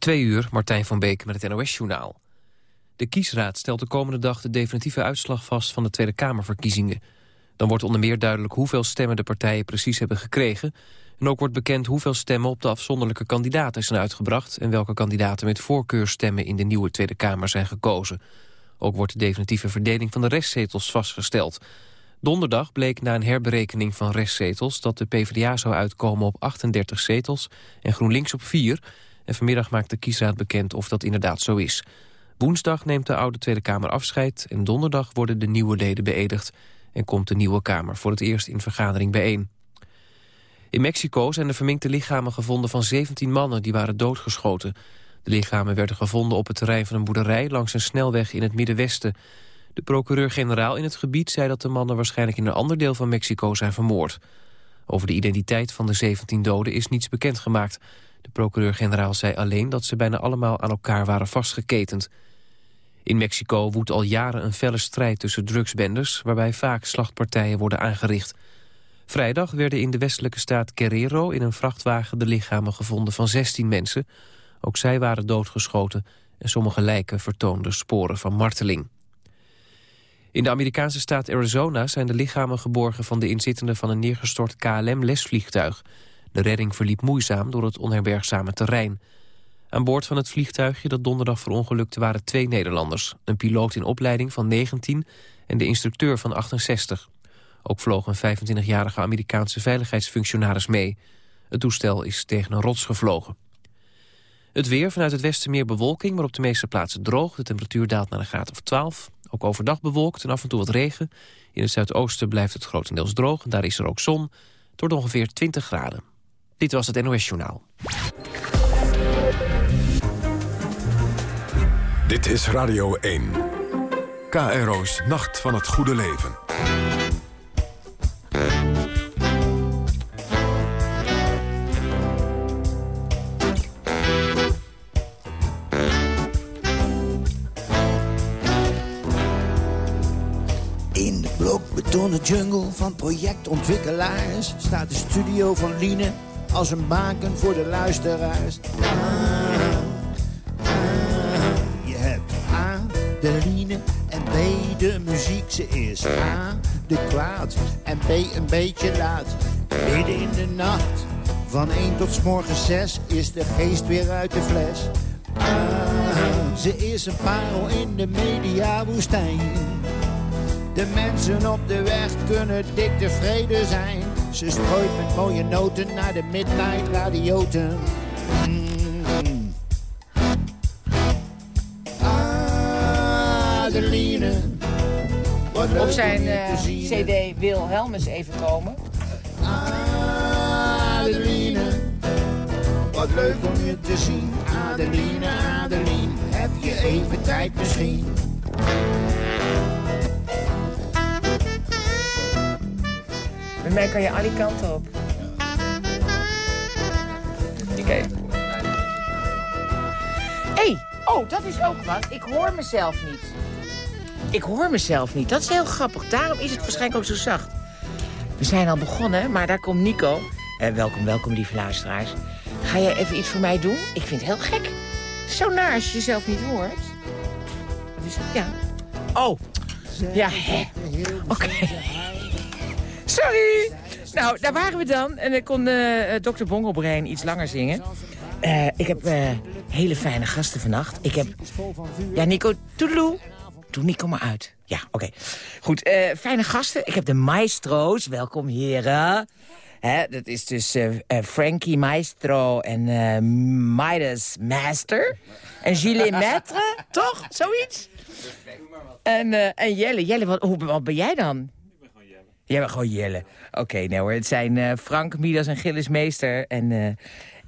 Twee uur, Martijn van Beek met het NOS-journaal. De kiesraad stelt de komende dag de definitieve uitslag vast van de Tweede Kamerverkiezingen. Dan wordt onder meer duidelijk hoeveel stemmen de partijen precies hebben gekregen... en ook wordt bekend hoeveel stemmen op de afzonderlijke kandidaten zijn uitgebracht... en welke kandidaten met voorkeurstemmen in de nieuwe Tweede Kamer zijn gekozen. Ook wordt de definitieve verdeling van de restzetels vastgesteld. Donderdag bleek na een herberekening van restzetels... dat de PvdA zou uitkomen op 38 zetels en GroenLinks op 4... En vanmiddag maakt de kiesraad bekend of dat inderdaad zo is. Woensdag neemt de oude Tweede Kamer afscheid... en donderdag worden de nieuwe leden beëdigd... en komt de nieuwe Kamer voor het eerst in vergadering bijeen. In Mexico zijn de verminkte lichamen gevonden van 17 mannen... die waren doodgeschoten. De lichamen werden gevonden op het terrein van een boerderij... langs een snelweg in het Middenwesten. De procureur-generaal in het gebied zei dat de mannen... waarschijnlijk in een ander deel van Mexico zijn vermoord. Over de identiteit van de 17 doden is niets bekendgemaakt... De procureur-generaal zei alleen dat ze bijna allemaal aan elkaar waren vastgeketend. In Mexico woedt al jaren een felle strijd tussen drugsbenders... waarbij vaak slachtpartijen worden aangericht. Vrijdag werden in de westelijke staat Guerrero in een vrachtwagen de lichamen gevonden van 16 mensen. Ook zij waren doodgeschoten en sommige lijken vertoonden sporen van marteling. In de Amerikaanse staat Arizona zijn de lichamen geborgen van de inzittenden van een neergestort KLM-lesvliegtuig. De redding verliep moeizaam door het onherbergzame terrein. Aan boord van het vliegtuigje dat donderdag verongelukte waren twee Nederlanders. Een piloot in opleiding van 19 en de instructeur van 68. Ook vloog een 25-jarige Amerikaanse veiligheidsfunctionaris mee. Het toestel is tegen een rots gevlogen. Het weer, vanuit het westen meer bewolking, maar op de meeste plaatsen droog. De temperatuur daalt naar een graad of 12. Ook overdag bewolkt en af en toe wat regen. In het zuidoosten blijft het grotendeels droog en daar is er ook zon. Tot ongeveer 20 graden. Dit was het NOS Journaal. Dit is Radio 1. KRO's Nacht van het Goede Leven. In de blokbetonnen jungle van projectontwikkelaars... staat de studio van Liene als een baken voor de luisteraars. Ah, je hebt A, de line en B, de muziek. Ze is A, de kwaad en B, een beetje laat. Midden in de nacht, van 1 tot s morgens 6, is de geest weer uit de fles. Ah, ze is een parel in de mediawoestijn. De mensen op de weg kunnen dik tevreden zijn. Ze strooit met mooie noten naar de midnight radioten. Mm. Adeline. Op zijn uh, cd Wilhelmus even komen. Adeline. Wat leuk om je te zien. Adeline, Adeline. Heb je even tijd misschien? Met mij kan je alle kanten op. Oké. Okay. hey, oh, dat is ook wat. Ik hoor mezelf niet. Ik hoor mezelf niet. Dat is heel grappig. Daarom is het waarschijnlijk ook zo zacht. We zijn al begonnen, maar daar komt Nico. Eh, welkom, welkom, lieve luisteraars. Ga jij even iets voor mij doen? Ik vind het heel gek. Zo naar als je jezelf niet hoort. Dat? Ja. Oh. Ja, hè. Oké. Sorry. Nou, daar waren we dan. En dan kon uh, dokter Bongelbrein iets langer zingen. Uh, ik heb uh, hele fijne gasten vannacht. Ik heb... Ja, Nico, toedeloe. Doe Nico maar uit. Ja, oké. Okay. Goed, fijne gasten. Ik heb de maestro's. Welkom, heren. Hè, dat is dus Frankie Maestro en Midas Master. En Gilles Maître, toch? Zoiets? En, en Jelle. Jelle, wat, hoe, wat ben jij dan? Jij bent gewoon Jelle. Oké, okay, nee hoor. Het zijn uh, Frank, Midas en Gilles Meester en, uh,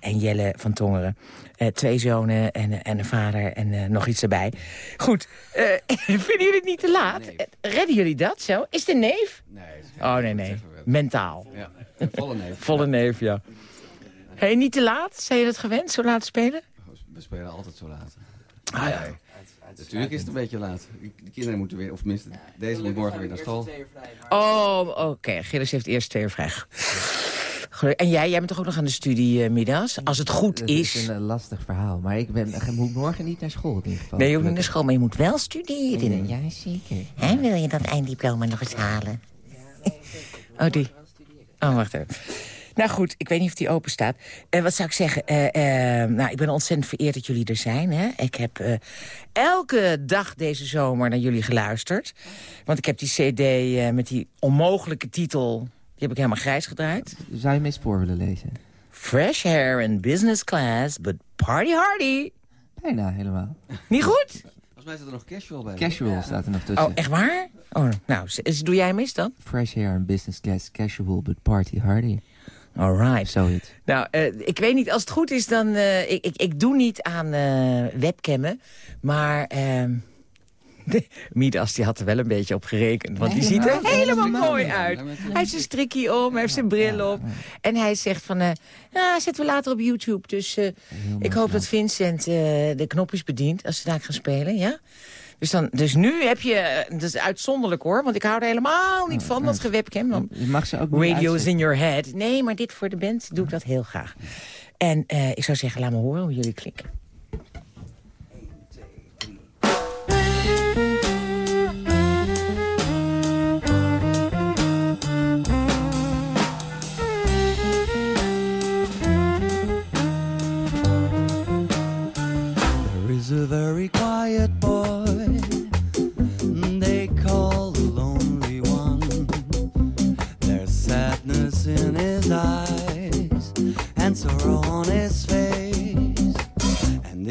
en Jelle van Tongeren. Uh, twee zonen en, en een vader en nog iets erbij. Goed, vinden jullie het niet te laat? Redden jullie dat zo? Is een neef? Nee. Oh, nee, nee. Mentaal. Ja, volle neef. volle neef, ja. hey, niet te laat? Zijn je dat gewend, zo laat spelen? We spelen altijd zo laat. Ah ja. Natuurlijk is het een beetje laat. De kinderen moeten weer, of tenminste, deze moet morgen weer naar school. Oh, oké. Okay. Gilles heeft eerst twee uur vrij. En jij, jij bent toch ook nog aan de studie, eh, Midas? Als het goed Het is. is een eh, lastig verhaal. Maar ik, ben, ik moet morgen niet naar school in ieder geval. Nee, je hoeft niet naar school, maar je moet wel studeren. Ja, zeker. Hè, wil je dat einddiploma nog eens halen? Oh, die. Oh, wacht even. Nou goed, ik weet niet of die open staat. Eh, wat zou ik zeggen? Eh, eh, nou, ik ben ontzettend vereerd dat jullie er zijn. Hè? Ik heb eh, elke dag deze zomer naar jullie geluisterd. Want ik heb die cd eh, met die onmogelijke titel... die heb ik helemaal grijs gedraaid. Zou je hem eens voor willen lezen? Fresh hair and business class, but party hardy. Bijna, helemaal. Niet goed? Volgens mij staat er nog casual bij. Casual staat er nog tussen. Oh, echt waar? Oh, nou, doe jij hem eens dan? Fresh hair and business class, casual but party hardy. All right. Zoiets. Nou, eh, ik weet niet, als het goed is, dan... eh, ik, ik, ik doe niet aan eh, webcammen, maar... ehm de, Midas die had er wel een beetje op gerekend. Want die ziet er helemaal mooi uit. Hij heeft zijn strikkie om, hij heeft zijn bril op. En hij zegt van, eh ja, zetten we later op YouTube. Dus eh, ik hoop dat Vincent eh, de knopjes bedient als ze daar gaan spelen, ja? Dus, dan, dus nu heb je, eh, dat is uitzonderlijk hoor, want ik hou er helemaal niet van, dat gewebcam. Dan Je mag ze ook niet Radio is uitzetten. in your head. Nee, maar dit voor de band doe ik dat heel graag. En eh, ik zou zeggen, laat me horen hoe jullie klinken. There is a very quiet boy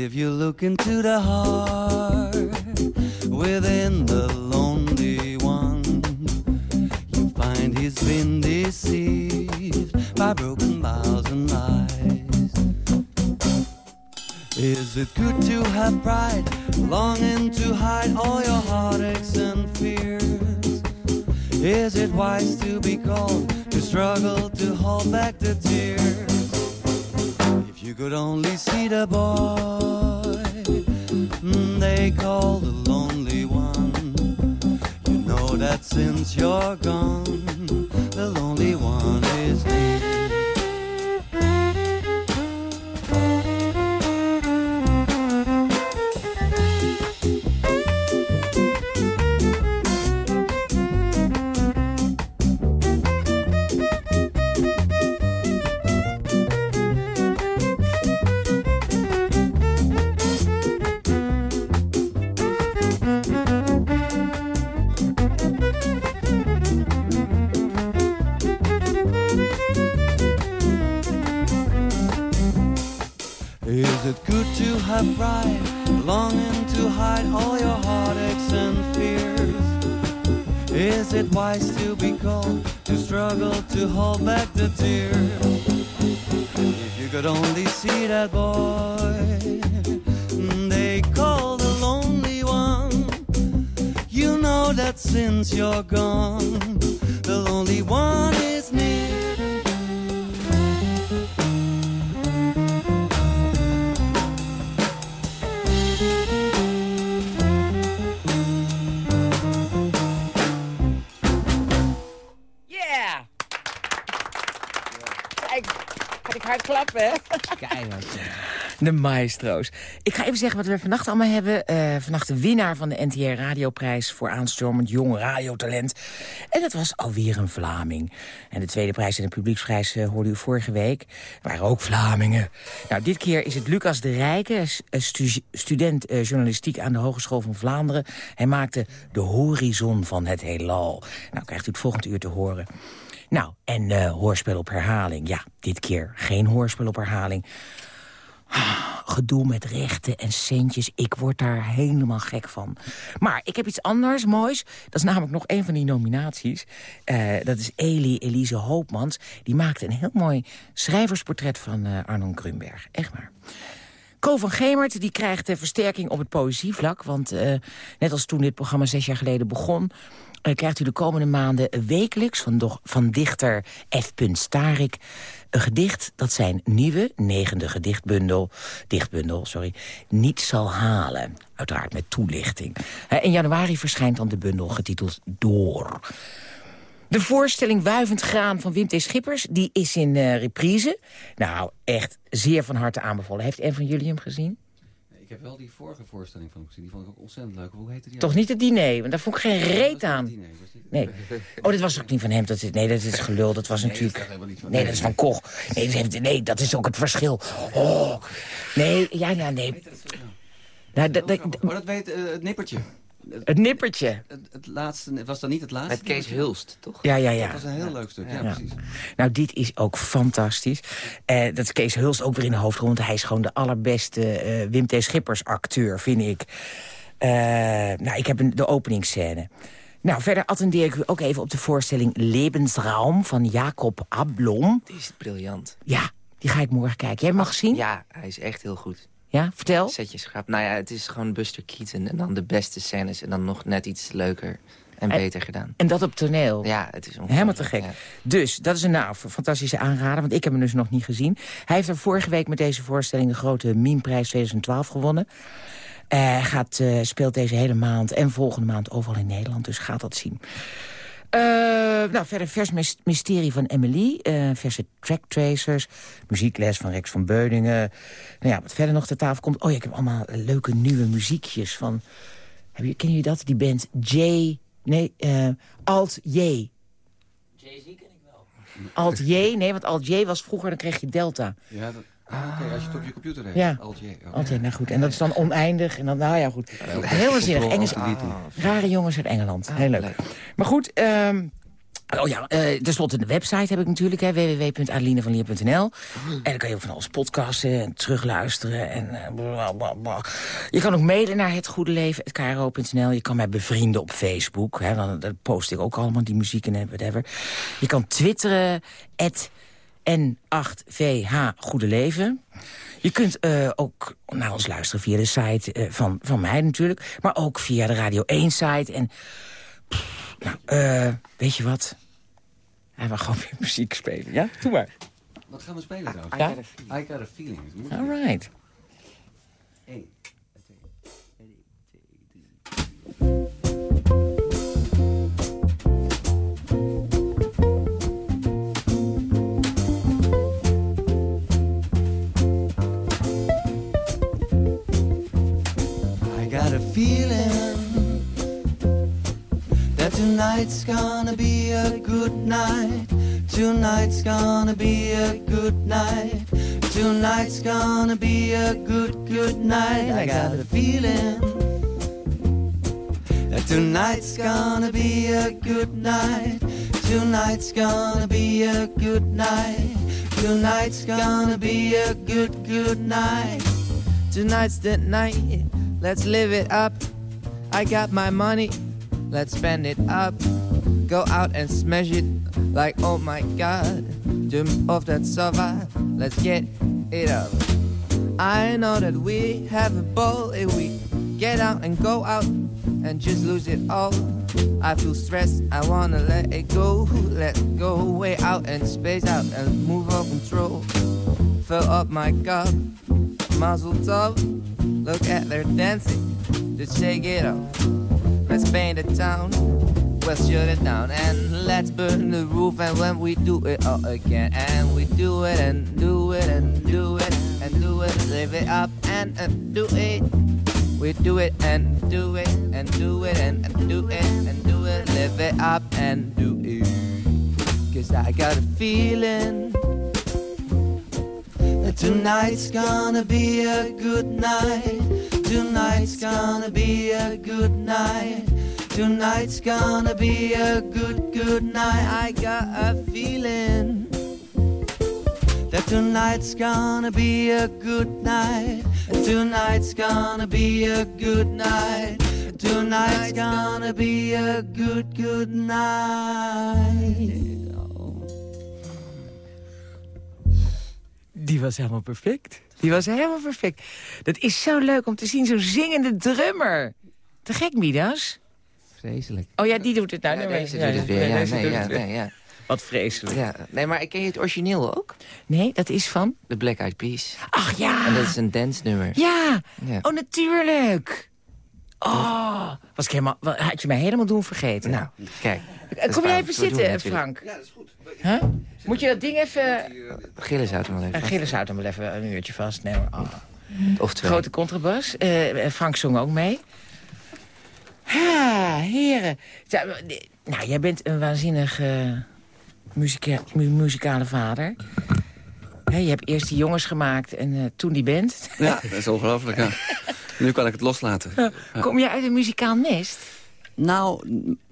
if you look into the heart within the lonely one, you find he's been deceived by broken vows and lies. Is it good to have pride, longing to hide all your heartaches and fears? Is it wise to be called, to struggle to hold back the tears? You could only see the boy mm, they call the lonely one, you know that since you're gone, the lonely one is near. Ik ga even zeggen wat we vannacht allemaal hebben. Eh, vannacht de winnaar van de NTR Radioprijs... voor aanstormend jong radiotalent. En dat was alweer een Vlaming. En de tweede prijs en de publieksprijs uh, hoorde u vorige week. waren ook Vlamingen. Nou, dit keer is het Lucas de Rijke, stu student uh, journalistiek aan de Hogeschool van Vlaanderen. Hij maakte de horizon van het heelal. Nou, krijgt u het volgende uur te horen. Nou, en uh, hoorspel op herhaling. Ja, dit keer geen hoorspel op herhaling. Gedoe met rechten en centjes, ik word daar helemaal gek van. Maar ik heb iets anders moois. Dat is namelijk nog een van die nominaties. Uh, dat is Elie Elise Hoopmans. Die maakte een heel mooi schrijversportret van uh, Arnon Grunberg. Echt maar. Ko van Gemert die krijgt uh, versterking op het poëzievlak. Want net als toen dit programma zes jaar geleden begon... Uh, krijgt u de komende maanden wekelijks van, van dichter F. Starik... een gedicht dat zijn nieuwe negende gedichtbundel, dichtbundel sorry, niet zal halen. Uiteraard met toelichting. Uh, in januari verschijnt dan de bundel getiteld Door... De voorstelling Wuivend Graan van Wim T. Schippers... die is in eh, reprise. Nou, echt zeer van harte aanbevolen. Heeft een van jullie hem gezien? Ik heb wel die vorige voorstelling van hem gezien. Die vond ik ook ontzettend leuk. Hoe heette die? Toch niet het diner, want daar vond ik geen Dat reet aan. diner, Nee. Oh, dat was ook niet van hem. Dat is, nee, dat is gelul. Dat was Nee, dat is natuurlijk... helemaal niet van- Nee, dat is van Koch. Nee, dat, heeft- nee, dat is ook het verschil. Oh. Nee, ja, ja, nee. Nou, dat, dat- Oh, dat weet eh, het nippertje. Het nippertje. Het, het laatste, was dat niet het laatste? Met Kees Hulst, toch? Ja, ja, Dat ja. was een heel leuk stuk, ja, Ja. precies. Nou, dit is ook fantastisch. Eh, dat is Kees Hulst ook weer in de hoofdrol. Want hij is gewoon de allerbeste eh, Wim T. Schippers acteur, vind ik. Eh, nou, ik heb een, de openingsscène. Nou, verder attendeer ik u ook even op de voorstelling Lebensraum van Jacob Ablom. Die is briljant. Ja, die ga ik morgen kijken. Jij hem al gezien? Ja, hij is echt heel goed. Ja, vertel. Zet je schrap. Nou ja, het is gewoon Buster Keaton en dan de beste scènes... en dan nog net iets leuker en En- beter gedaan. En dat op toneel. Ja, het is. Helemaal te gek. Ja. Dus, dat is een nou, fantastische aanrader, want ik heb hem dus nog niet gezien. Hij heeft er vorige week met deze voorstelling de grote Miemprijs 2012 gewonnen. Hij gaat, eh, speelt deze hele maand en volgende maand overal in Nederland, dus gaat dat zien. Eh, nou, verder vers mys- mysterie van Emily, eh, verse tracktracers, muziekles van Rex van Beuningen. Nou ja, wat verder nog ter tafel komt. Oh ja, ik heb allemaal leuke nieuwe muziekjes van... Heb je, ken je dat? Die band J... Nee, eh, Alt J. Alt J, nee, want Alt J was vroeger, dan kreeg je Delta. Ja, dat, ah, als je het op je computer hebt. Ja. Alt J, oké. Alt J, nou goed. En dat is dan oneindig. En dan, nou ja, goed. Heel zinnig. Engels, rare jongens uit Engeland. Heel leuk. leuk. Maar goed, ehm Oh ja, eh tenslotte de website heb ik natuurlijk, hè, www.adelinevanlier.nl. En dan kan je ook van alles podcasten en terugluisteren. En, eh, bla, bla, bla. Je kan ook mailen naar het goede leven, kro.nl. Je kan mij bevrienden op Facebook. Hè, dan, dan post ik ook allemaal die muziek en whatever. Je kan twitteren, N8VH Goede Leven. Je kunt eh, ook naar ons luisteren via de site eh, van, van mij natuurlijk. Maar ook via de Radio 1-site. En pff, nou, eh, weet je wat? Hij wil gewoon weer muziek spelen. Ja, doe maar. Wat gaan we spelen trouwens? Ja? I got a feeling. All right. Eén. I got feeling that tonight's gonna be a good night. Tonight's gonna be a good night. Tonight's gonna be a good, good night. I got a feeling that tonight's gonna be a good night. Tonight's gonna be a good night. Tonight's gonna be a good, good night. Tonight's the night, let's live it up. I got my money, let's spend it up. Go out and smash it like oh my god. Jump off that sofa, let's get it up. I know that we have a ball if we get out and go out and just lose it all. I feel stressed, I wanna let it go. Let go way out and space out and move off control. Fill up my cup, muzzle top. Look at their dancing, just shake it up. Let's paint the town, let's shut it down and let's burn the roof. And when we do it all again, and we do it and do it and do it and do it, live it up and, and do it. We do it and do it and do it and, and do it and do it, live it up and do it. Cause I got a feeling tonight's gonna be a good night. Tonight's gonna be a good night. Tonight's gonna be a good, good night. I got a feeling that tonight's gonna be a good night. Tonight's gonna be a good night. Tonight's gonna be a good, good night. Die was helemaal perfect. Die was helemaal perfect. Dat is zo leuk om te zien, zo'n zingende drummer. Te gek, Midas. Vreselijk. Oh ja, die doet het nou. Ja, Nee, deze doet het weer. Ja, nee, doet ja, het weer. nee, ja. Wat vreselijk. ja. Nee, maar ken je het origineel ook? Nee, dat is van... De Black Eyed Peas. Ach ja! En dat is een dance nummer. Ja! Ja. Oh, natuurlijk! Oh, was ik helemaal, had je mij helemaal doen vergeten. Nou, kijk. Kom jij even zitten. Frank? Ja, dat is goed. Huh? Moet je dat ding even... Gillen zou het wel even. Uh, Gilles houdt hem wel even een uurtje vast. Nee. Oh. Of twee. Grote contrabas. Eh, eh, Frank zong ook mee. Ha, heren. Ja, eh, Nou, jij bent een waanzinnig eh, muzika mu- muzikale vader. Je hebt eerst die jongens gemaakt en eh, toen die band. Ja, dat is ongelooflijk, ja. Nu kan ik het loslaten. Kom je uit een muzikaal nest? Nou,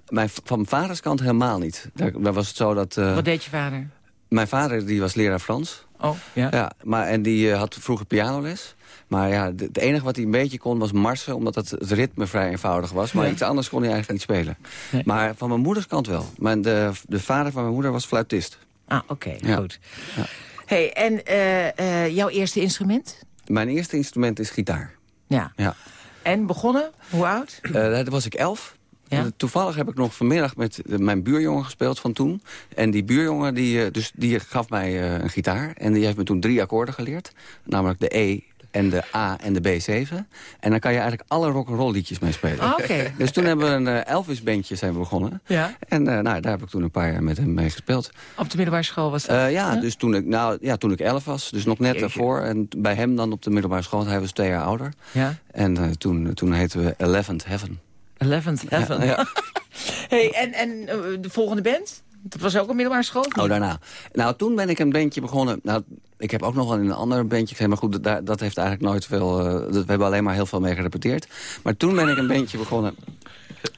mijn, van mijn vaders kant helemaal niet. Daar, daar was het zo dat... eh, Wat deed je vader? Mijn vader die was leraar Frans. Oh, ja. Ja, maar, en die eh, had vroeger pianoles. Maar ja, het enige wat hij een beetje kon was marsen... omdat het, het ritme vrij eenvoudig was. Maar Ja. iets anders kon hij eigenlijk niet spelen. Nee. Maar van mijn moeders kant wel. Mijn, de, de vader van mijn moeder was fluitist. Ah, oké, Ja. goed. Ja. hey, en eh, eh, jouw eerste instrument? Mijn eerste instrument is gitaar. Ja. Ja. En begonnen? Hoe oud? Eh, daar was ik elf. Ja. Eh, Toevallig heb ik nog vanmiddag met eh, mijn buurjongen gespeeld van toen. En die buurjongen die, eh, dus, die gaf mij een gitaar. En die heeft me toen drie akkoorden geleerd. Namelijk de E en de A en de B7. En dan kan je eigenlijk alle rock'n'roll liedjes mee spelen. Ah, oké. Dus toen hebben we een Elvis-bandje zijn begonnen. Ja. En nou, daar heb ik toen een paar jaar met hem mee gespeeld. Op de middelbare school was dat? Ja, dus toen ik, nou, ja, toen ik elf was, dus nog net Jeetje. daarvoor. En bij hem dan op de middelbare school, want hij was twee jaar ouder. ja. En toen, toen heten we Eleventh Heaven. Eleventh Heaven. Ja, hey, en, en eh, de volgende band? Dat was ook een middelbare school? Oh, daarna. Nou, toen ben ik een bandje begonnen. Nou, ik heb ook nog wel in een ander bandje gezeten. Maar goed, dat, dat heeft eigenlijk nooit veel... eh, dat, we hebben alleen maar heel veel mee gerepeteerd. Maar toen ben ik een bandje begonnen.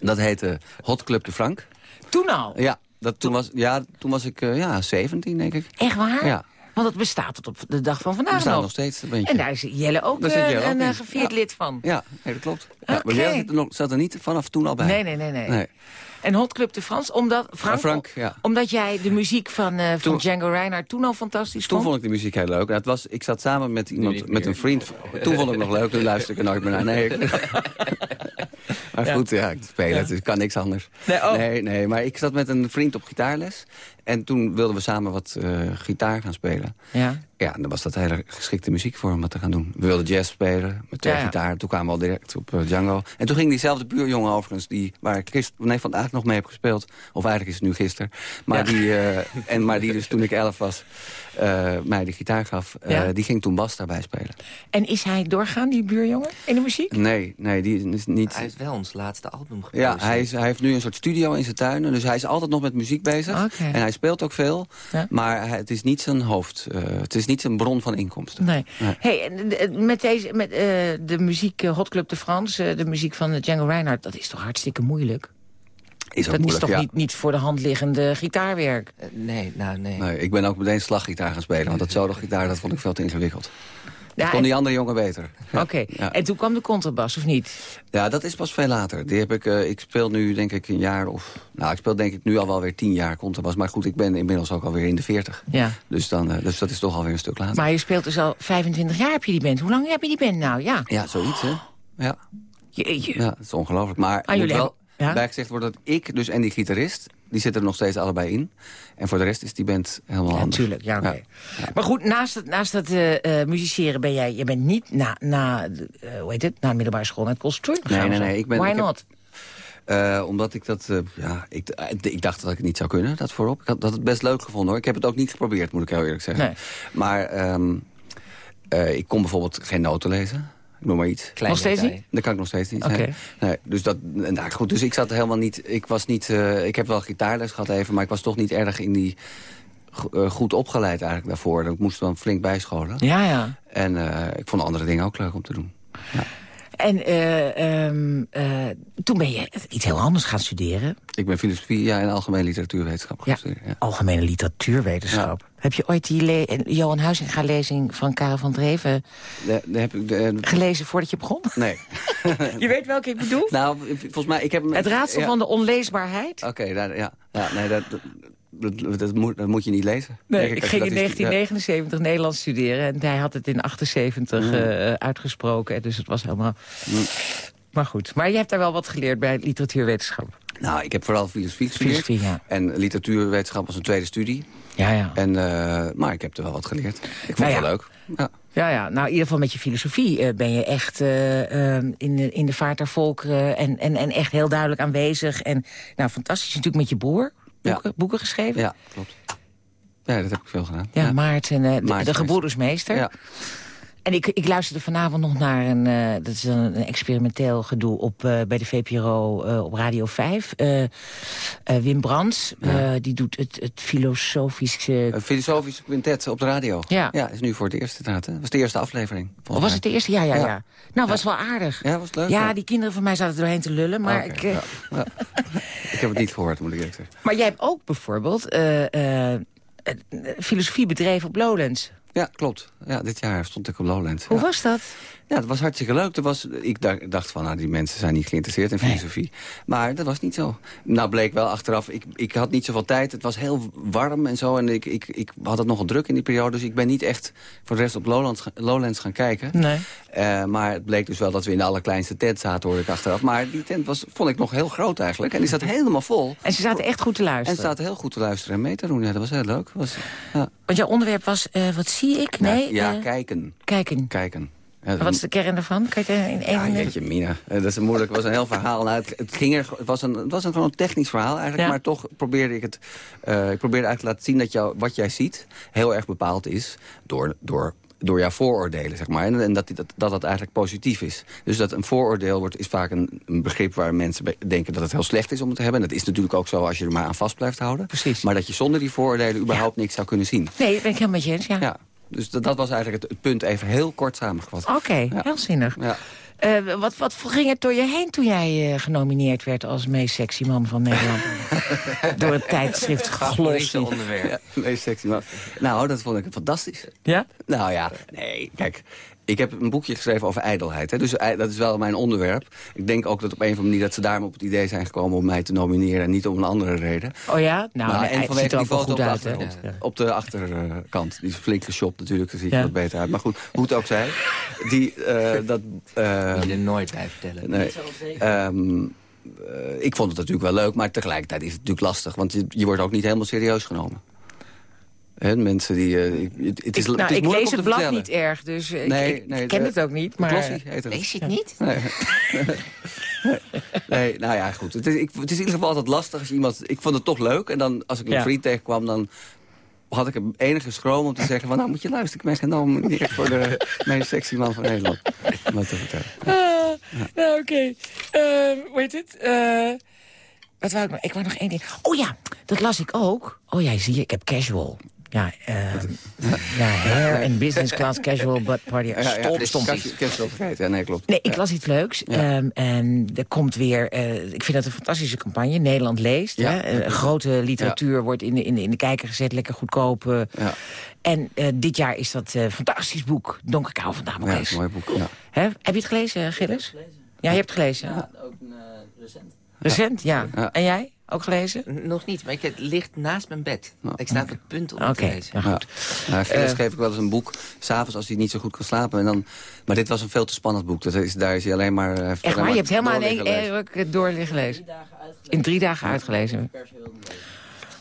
Dat heette Hot Club de Frank. Toen al? Ja, dat, toen, was, ja toen was ik eh, ja, 17, denk ik. Echt waar? Ja. Want het bestaat tot op de dag van vandaag We staan nog. nog steeds, dat. En daar is Jelle ook Daar eh, Jelle ook een eh, gevierd Ja. lid van. Ja, nee, dat klopt. Ja, maar er, nog, zat er niet vanaf toen al bij. Nee, nee, nee, nee. Nee. En Hot Club de Frans, omdat, Frank, Ah, Frank, ja. omdat jij de muziek van, eh, van Toen- Django Reinhardt toen al fantastisch Toen vond? vond ik de muziek heel leuk. En Het was, ik zat samen met iemand, met een vriend. Toen vond ik het nog leuk, nu luister ik er nooit meer naar. Nee, ik- maar goed, ja, ik speel het, dus kan niks anders. Nee, oh. nee, nee, maar ik zat met een vriend op gitaarles. En toen wilden we samen wat eh, gitaar gaan spelen. Ja. Ja, en dan was dat hele geschikte muziek voor om wat te gaan doen. We wilden jazz spelen met twee Ja, ja. gitaar. Toen kwamen we al direct op eh, Django. En toen ging diezelfde buurjongen overigens, die, waar ik gisteren, nee, vandaag nog mee heb gespeeld. Of eigenlijk is het nu gisteren. Maar, Ja. die, eh, en, maar die dus toen ik elf was, eh, mij die gitaar gaf. eh, Ja. Die ging toen bas daarbij spelen. En is hij doorgaan, die buurjongen, in de muziek? Nee, nee, die is niet... Hij wel ons laatste album Ja, hij, is, hij heeft nu een soort studio in zijn tuin. Dus hij is altijd nog met muziek bezig. En hij speelt ook veel. Ja. Maar hij- het is niet zijn hoofd. eh, het is niet zijn bron van inkomsten. Nee. Nee. Hey, en, met, deze, met eh, de muziek eh, Hot Club de France, eh, de muziek van Django Reinhardt... dat is toch hartstikke moeilijk? Is dat moeilijk, is toch ja. niet, niet voor de hand liggende gitaarwerk? Nee, nou nee. Nee, ik ben ook meteen slaggitaar gaan spelen. Want dat solo-gitaar, dat vond ik veel te ingewikkeld. Dat kon die andere jongen beter. Oké, Ja. en toen kwam de contrabas, of niet? Ja, dat is pas veel later. Die heb ik, eh, ik speel nu denk ik een jaar of... Nou, ik speel denk ik nu al wel weer tien jaar contrabas. Maar goed, ik ben inmiddels ook alweer in de veertig. Ja. Dus, dan, eh, dus dat is toch alweer een stuk later. Maar je speelt dus al 25 jaar heb je die band. Hoe lang heb je die band nou? Ja. Ja, zoiets hè. Ja, Jeetje. ja dat is ongelooflijk. Maar Ah, moet wel hebben- ja? bijgezegd worden dat ik dus en die gitarist... die zitten er nog steeds allebei in. En voor de rest is die band helemaal Ja, anders. natuurlijk. Ja, oké. Maar goed, naast het, naast eh, eh, musiceren ben jij... Je bent niet na, na eh, hoe heet het, na middelbare school naar het conservatorium Nee, gegaan nee, nee. Ik ben, Why ik heb- not? Omdat ik dat, ja, ik, ik dacht dat ik het niet zou kunnen, dat voorop. Ik had dat het best leuk gevonden hoor. Ik heb het ook niet geprobeerd, moet ik heel eerlijk zeggen. Nee. Maar ehm, eh, ik kon bijvoorbeeld geen noten lezen. Noem maar iets. Klein Nog steeds detail. niet? Dat kan ik nog steeds niet. Oké. Nee. Nee, dus, dat, nou, goed, dus ik zat helemaal niet... Ik, was niet eh, ik heb wel gitaarles gehad even, maar ik was toch niet erg in die... eh, goed opgeleid eigenlijk daarvoor. Ik moest dan flink bijscholen. Ja, ja. En eh, ik vond andere dingen ook leuk om te doen. En eh, ehm, eh, toen ben je iets heel anders gaan studeren. Ik ben filosofie ja, en algemene literatuurwetenschap gaan Ja, studeren. Ja. algemene literatuurwetenschap. Heb je ooit die Johan Huizinga-lezing van Karel van Dreven heb ik, de, gelezen voordat je begon? nee. Je weet welke ik bedoel? Nou, volgens mij, ik heb... Het raadsel ja. van de onleesbaarheid? Oké, ja. ja. Nee, dat, dat, dat, moet, dat moet je niet lezen. Nee, ik je ging in dat is- 1979 Nederlands studeren en hij had het in 78 Mm. eh, uitgesproken. Dus het was helemaal... Maar goed, maar je hebt daar wel wat geleerd bij literatuurwetenschap. Ja, Nou, ik heb vooral filosofie gestudeerd. Filosofie, ja. En literatuurwetenschap als een tweede studie. Ja, ja. En, eh, maar ik heb er wel wat geleerd. Ik vond Nou het ja. wel leuk. Ja. Ja, ja, nou in ieder geval met je filosofie eh, ben je echt eh, eh, in, de, in de vaart der volkeren en, en, en echt heel duidelijk aanwezig. En nou, fantastisch natuurlijk met je broer boeken, boeken geschreven. ja, klopt. Ja, dat heb ik veel gedaan. Ja, Maarten, de, Maarten de gebroedersmeester. Ja. En ik, ik luisterde vanavond nog naar een, eh, dat is een, experimenteel gedoe op, eh, bij de VPRO eh, op Radio 5. Eh, eh, Wim Brands, die doet het, het filosofische... Een filosofische quintet op de radio. Ja. Ja, is nu voor het eerst inderdaad. Dat was de eerste aflevering. Volgens was het de eerste? Ja, ja, ja. Ja. Nou, was wel aardig. Ja, was leuk? Ja, die kinderen van mij zaten doorheen te lullen. Maar, ik, ik heb het niet gehoord, moet ik eerlijk zeggen. maar jij hebt ook bijvoorbeeld filosofie bedreven op Lowlands. Ja, klopt. Ja, dit jaar stond ik op Lowland. Hoe ja. was dat? Ja, dat was hartstikke leuk. Er was, ik da- dacht van, nou, die mensen zijn niet geïnteresseerd in filosofie. Maar dat was niet zo. Nou bleek wel achteraf, ik, ik had niet zoveel tijd. Het was heel warm en zo. En ik, ik, ik had het nogal druk in die periode. Dus ik ben niet echt voor de rest op Lowlands, Lowlands gaan kijken. Nee. Eh, maar het bleek dus wel dat we in de allerkleinste tent zaten, hoorde ik achteraf. Maar die tent was, vond ik nog heel groot eigenlijk. En die zat helemaal vol. En ze zaten echt goed te En luisteren. ze zaten heel goed te luisteren en mee te doen. Ja, dat was heel leuk. Was, ja. Want jouw onderwerp was, eh, wat zie ik? Nee, ja, eh, kijken. kijken. Kijken. Wat is de kern ervan? Kan je het in één... Ja, jeetje, Mina. Eh, Dat is moeilijk. Het was een heel verhaal. Nou, het, het, ging er, het was een, het was een gewoon een technisch verhaal eigenlijk. Ja. Maar toch probeerde ik het. eh, ik probeerde eigenlijk te laten zien dat jou, wat jij ziet heel erg bepaald is door. door door jouw vooroordelen, zeg maar. En, en dat, dat, dat dat eigenlijk positief is. Dus dat een vooroordeel wordt, is vaak een, een begrip waar mensen denken dat het heel slecht is om het te hebben. En dat is natuurlijk ook zo als je er maar aan vast blijft houden. Precies. Maar dat je zonder die vooroordelen überhaupt niks zou kunnen zien. Nee, dat ben ik helemaal met je eens, ja. Ja. Dus dat, dat was eigenlijk het, het punt even heel kort samengevat. Oké, heel zinnig. Ja. Eh, wat, wat ging het door je heen toen jij eh, genomineerd werd... als meest sexy man van Nederland? door het tijdschrift Glossy. onderwerp. Ja, meest sexy man. Nou, dat vond ik fantastisch. Ja? Nou ja, nee, kijk. Ik heb een boekje geschreven over ijdelheid. Hè, dus dat is wel mijn onderwerp. Ik denk ook dat op een of andere manier dat ze daarom op het idee zijn gekomen om mij te nomineren. En niet om een andere reden. Oh ja? Nou, Maar- nee, en vanwege ziet er die foto goed op de uit. Op de achterkant. Die is flink geshopt natuurlijk. Daar zie ik Ja. er wat beter uit. Maar goed, hoe het ook zij. Die, eh, dat... eh, Moet je er nooit bij vertellen. Nee. Ehm, eh, ik vond het natuurlijk wel leuk, maar tegelijkertijd is het natuurlijk lastig. Want je, je wordt ook niet helemaal serieus genomen. Hè, mensen die... eh, ik- het, het is, Ik, nou, het is ik moeilijk lees het blad vertellen. niet erg, dus eh, ik- Nee, ik, nee, ik ken de- het ook niet. Maar, Glossy heet het. Lees je het niet? Nee. nee, nou ja, goed. Het is, ik, het is in ieder geval altijd lastig als iemand... Ik vond het toch leuk. En dan, als ik een Ja. vriend tegenkwam, dan had ik een enige schroom om te zeggen... van nou moet je luisteren, ik ben genomineerd voor de meest sexy man van Nederland. Om dat te vertellen. Ah, nou, oké. Eh, hoe heet het? Eh, wat wou ik nog? Ik wou nog één ding. Oh ja, dat las ik ook. Oh ja, zie je, ik heb casual. Ja, eh, ja hair en business class casual, but party. Ja, ja, Stop, wel vergeten. Ja, nee, klopt. Nee, ik las iets leuks. Ehm, en er komt weer... eh, ik vind dat een fantastische campagne. Nederland leest. Ja, hè? klopt. grote literatuur wordt in de, in, de, in de kijker gezet. Lekker goedkoop. Ja. En eh, dit jaar is dat eh fantastisch boek. Donker Kou van Ja, dat Damocles. is een mooi boek. Ja. Hè? Heb je het gelezen, Gilles? Ja, je hebt het gelezen. ook recent. Recent, ja. Ja. En jij? Ook gelezen? Nog niet, maar ik, het ligt naast mijn bed. Nou, ik sta op het punt om Oké, het te lezen. nou goed. Ja. Gilles Eh. geef ik wel eens een boek, s'avonds als hij niet zo goed kan slapen. En dan, maar dit was een veel te spannend boek. Dat is, daar is hij alleen maar... eh, Echt alleen waar? Je maar hebt helemaal in door één liggen lezen. één door liggen lezen? In drie dagen uitgelezen.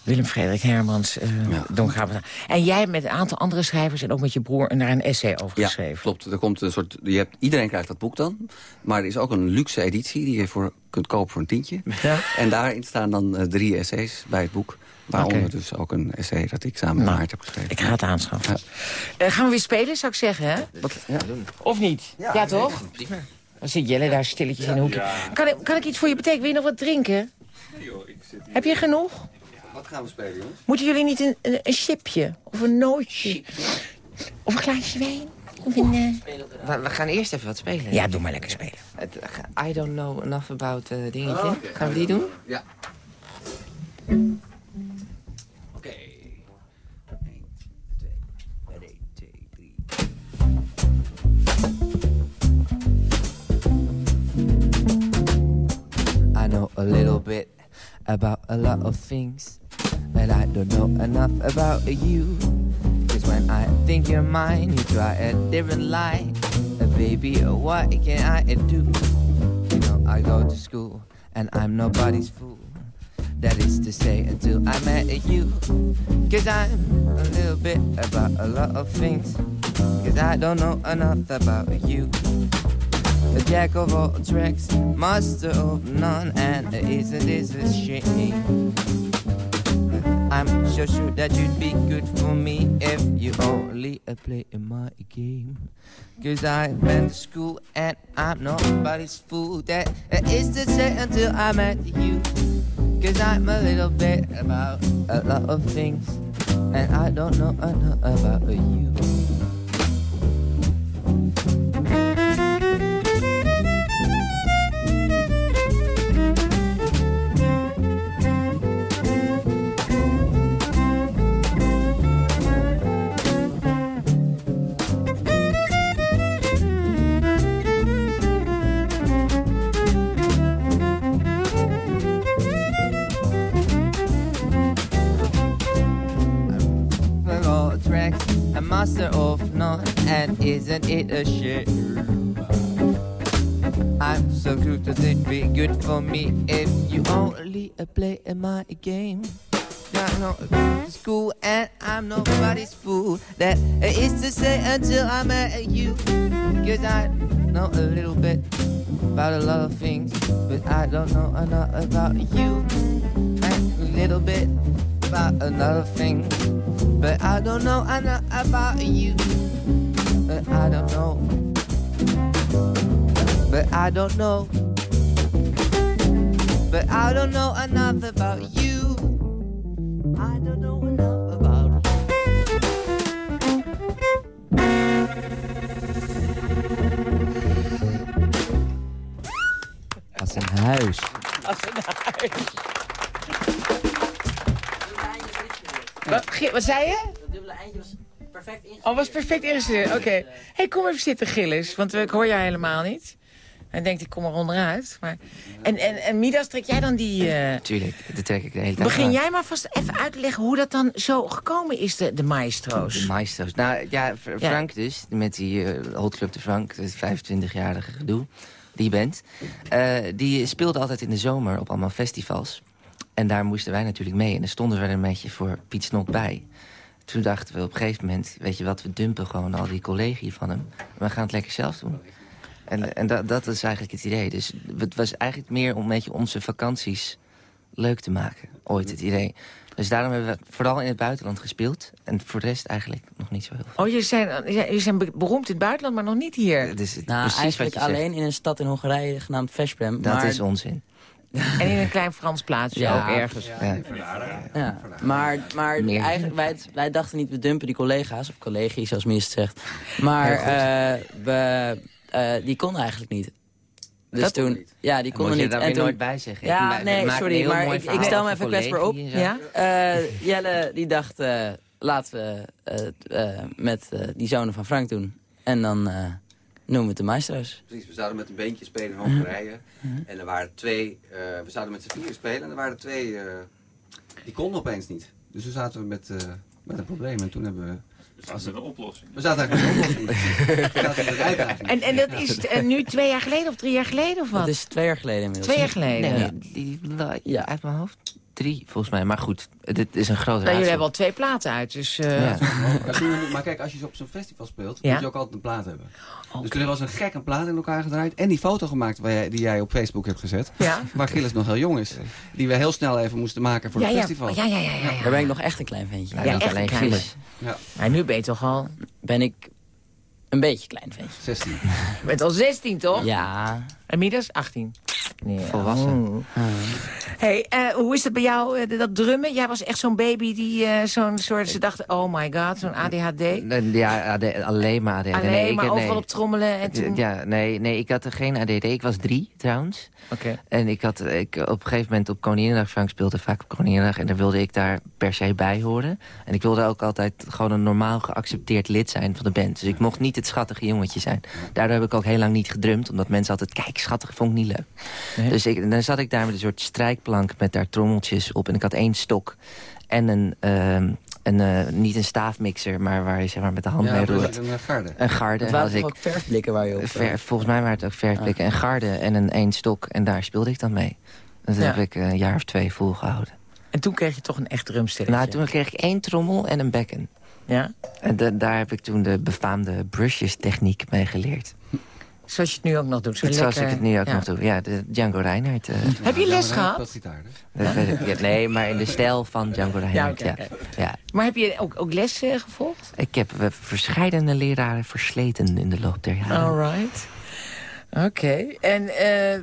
Willem Frederik Hermans, eh Ja. Don Gabriel. En jij met een aantal andere schrijvers en ook met je broer daar een essay over Ja, geschreven. klopt. Er komt een soort, je hebt, iedereen krijgt dat boek dan. Maar er is ook een luxe editie die je voor, kunt kopen voor een tientje. Ja. En daarin staan dan eh, drie essays bij het boek. Waaronder dus ook een essay dat ik samen met Nou, Maart heb geschreven. Ik ga het aanschaffen. Ja. Eh, gaan we weer spelen, zou ik zeggen, hè? Ja. Of niet? Ja, toch? Prima. Dan zit Jelle daar stilletjes in een hoekje. Kan ik, kan ik iets voor je betekenen? Wil je nog wat drinken? Heb je genoeg? Wat gaan we spelen, jongens? Moeten jullie niet een, een, een chipje? Of een nootje? Of een glaasje wijn? Of een, eh, We, we gaan eerst even wat spelen. Ja, doe maar lekker spelen. Het, eh, I don't know enough about eh, dingetje. Gaan we die doen? Ja. Oké. Eén, twee, één, twee, drie. I know a little bit about a lot of things, but I don't know enough about you. Cause when I think you're mine, you try a different lie. Uh, baby, what can I do? You know, I go to school and I'm nobody's fool. That is to say, until I met you. Cause I'm a little bit about a lot of things. Cause I don't know enough about you. A jack of all tricks, master of none, and isn't this a shame? I'm so sure that you'd be good for me if you only play in my game. Cause I went to school and I'm nobody's fool. That is to say until I met you. Cause I'm a little bit about a lot of things. And I don't know enough about you. Master of none, and isn't it a shame? I'm so good that it'd be good for me if you only play my game. I know school and I'm nobody's fool. That is to say until I met you. Cause I know a little bit about a lot of things, but I don't know enough about you. A little bit about another thing, but I don't know enough about you. But I don't know. But I don't know. But I don't know enough about you. I don't know enough about you. Als een Wat, wat zei je? Dat dubbele eindje was perfect ingestuurd. Oh, was perfect ingestuurd. Oké. hey, kom even zitten, Gilles. Want ik hoor jou helemaal niet. Hij denkt, ik kom er onderuit. Maar... En, en, en Midas, trek jij dan die... eh, Tuurlijk, dat trek ik de hele tijd Begin aan. jij maar vast even uit te leggen hoe dat dan zo gekomen is, de, de maestro's. De maestro's. Nou ja, Fr- Ja. Frank dus, met die eh Hot Club de Frank, het 25-jarige gedoe, die band. eh, die speelde altijd in de zomer op allemaal festivals. En daar moesten wij natuurlijk mee. En daar stonden we er een beetje voor Piet Snot bij. Toen dachten we op een gegeven moment, weet je wat, we dumpen gewoon al die collegie van hem. We gaan het lekker zelf doen. En, en dat, dat is eigenlijk het idee. Dus het was eigenlijk meer om een beetje onze vakanties leuk te maken. Ooit het idee. Dus daarom hebben we vooral in het buitenland gespeeld. En voor de rest eigenlijk nog niet zo heel veel. Oh, jullie zijn, jullie zijn be- beroemd in het buitenland, maar nog niet hier. Is Nou, precies eigenlijk wat je alleen zegt. in een stad in Hongarije genaamd Veszprem. Dat maar, is onzin. En in een klein Frans plaatsje Ja. ook ergens. Ja. Ja, maar, maar eigenlijk, wij, wij dachten niet, we dumpen die collega's, of collega's zoals Mies het zegt. Maar eh, we, eh, die konden eigenlijk niet. Dus Dat toen, ja, die konden je niet. daar En toen, nooit bij zeggen. Ja, Ik nee, sorry, maar ik- stel me even kwetsbaar op. Ja? eh, Jelle die dacht, eh, laten we het eh, met eh, die zonen van Frank doen. En dan eh, noemen we het de maestro's. Precies, we zouden met een beentje spelen in Hongarije. En er waren twee, eh, we zouden met z'n vieren spelen en er waren twee, eh, die konden opeens niet. Dus toen zaten we met, eh, met een probleem en toen hebben we... Als Met een oplossing. we zaten eigenlijk met een oplossing. We zaten met een uitdaging. En, en dat is nu twee jaar geleden of drie jaar geleden of wat? Dat is twee jaar geleden inmiddels. Twee jaar geleden. Nee, Ja. die, die, Ja. uit mijn hoofd. Drie, volgens mij. Maar goed, dit is een groot Nou, jullie hebben al twee platen uit, dus... eh, Ja. Maar, kijk, als je op zo'n festival speelt, Ja. moet je ook altijd een plaat hebben. Dus toen was een gekke plaat in elkaar gedraaid. En die foto gemaakt waar jij, die jij op Facebook hebt gezet. Ja. Waar Gilles nog heel jong is. Die we heel snel even moesten maken voor Ja, het festival. ja, ja, ja, ja, ja. Daar ben ik nog echt een klein ventje. Ja, niet echt alleen een klein. Gilles. Ja, Maar nu ben je toch al... Ben ik een beetje klein ventje. 16. Je bent al 16, toch? Ja. En Midas 18. Nee, Volwassen. oh. Hey, eh, hoe is het bij jou, eh, dat drummen? Jij was echt zo'n baby die eh, zo'n soort... Ze dachten, oh my god, zo'n ADHD. Ja, AD alleen maar ADHD. Alleen nee, ik, maar nee. overal op trommelen en toen... Ja, nee, nee, ik had er geen ADD. Ik was drie, trouwens. Oké. En ik had ik, op een gegeven moment op Koninginnedag... Frank speelde vaak op Koninginnedag... en daar wilde ik daar per se bij horen. En ik wilde ook altijd gewoon een normaal geaccepteerd lid zijn van de band. Dus ik mocht niet het schattige jongetje zijn. Daardoor heb ik ook heel lang niet gedrumd. Omdat mensen altijd, kijk, schattig, vond ik niet leuk. Nee. Dus ik, dan zat ik daar met een soort strijkplank... met daar trommeltjes op. En ik had één stok en een... ehm, een eh, niet een staafmixer, maar waar je zeg maar, met de hand Ja, mee roert. een eh, garde. Een garde Het waren ik. ook verfblikken waar je op... Ver- volgens mij waren het ook verfblikken en garden en een één stok. En daar speelde ik dan mee. Dat Ja. heb ik een jaar of twee volgehouden. En toen kreeg je toch een echt drumstelletje. Nou, toen kreeg ik één trommel en een bekken. Ja? En da- daar heb ik toen de befaamde brushes techniek mee geleerd. Zoals je het nu ook nog doet. Zo Zoals lekker- ik het nu ook ja. nog doe. Ja, de Django Reinhardt. eh, Heb je les gehad? Dat gitaar dus. ja, nee, maar in de stijl van Django Reinhardt. Ja, ja. Maar heb je ook, ook les eh, gevolgd? Ik heb uh, verscheidene leraren versleten in de loop der jaren. Alright. Oké. En eh, eh,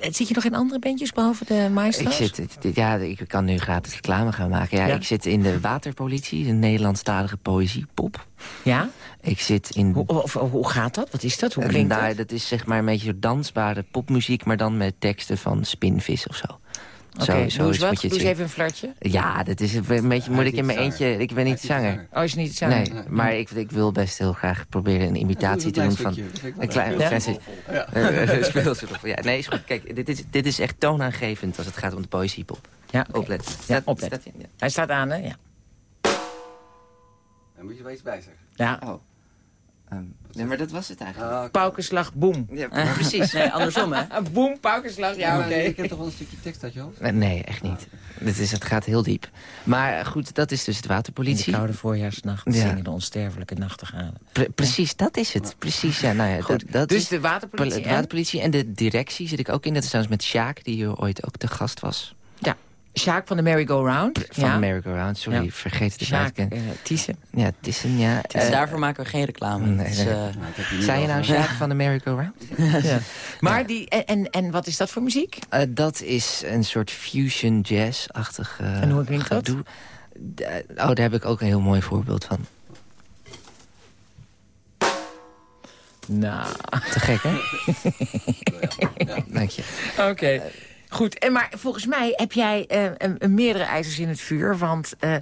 zit je nog in andere bandjes behalve de Ik Maestros? zit, ja, ik kan nu gratis reclame gaan maken. Ja, Ja. Ik zit in de Waterpolitie, de Nederlandstalige poëziepop. Ja? Ik zit in... Hoe, of, hoe gaat dat? Wat is dat? Hoe klinkt nou, dat? dat is zeg maar een beetje dansbare popmuziek... maar dan met teksten van Spinvis of zo. Oké, Zo, doe eens wat. moet je Doe het eens zien. even een flirtje. Ja, dat is een beetje moeilijk in mijn eentje. Ik ben niet zanger. Oh, is niet zanger? Nee, maar ik, ik wil best heel graag proberen een imitatie te doen van... Een klein, stukje. Ja, nee, is goed. Kijk, dit is, dit is echt toonaangevend als het gaat om de poëziepop. Ja. Opletten. Ja, opletten. staat- ja. Hij staat aan, hè? Ja. Daar moet je wel iets bij zeggen. ja. Nee, maar dat was het eigenlijk. Ah, Paukenslag, boem. Ja, precies. Nee, andersom, hè? Boem, paukenslag, ja, oké. Ik heb toch wel een stukje tekst uit je hoofd? Nee, Nee, echt niet. Dit is, het gaat heel diep. Maar goed, dat is dus de In de waterpolitie. koude voorjaarsnacht Ja. zingen de onsterfelijke nachtegalen. Pre- precies, dat is het. Precies, ja. Nou ja, dat, dat dus is de waterpolitie de en? waterpolitie en de directie zit ik ook in. Dat is trouwens met Sjaak, die hier ooit ook te gast was. Ja. Sjaak van de Merry-Go-Round. Van ja. de Merry-Go-Round. Sorry, Ja. vergeet het Sjaak, uit. eh, Thyssen. Ja, Tissen, ja. Dus Eh, daarvoor maken we geen reclame. nee, Dus, eh, Nou, heb je nou. Sjaak van de Merry-Go-Round? Ja. Maar die, en, en, wat is dat voor muziek? Eh, dat is een soort fusion jazz-achtig eh, En hoe klinkt dat? oh, daar heb ik ook een heel mooi voorbeeld van. Nou, Te gek, hè? Dank je. oké. Goed, en maar volgens mij heb jij eh, meerdere ijzers in het vuur. Want eh,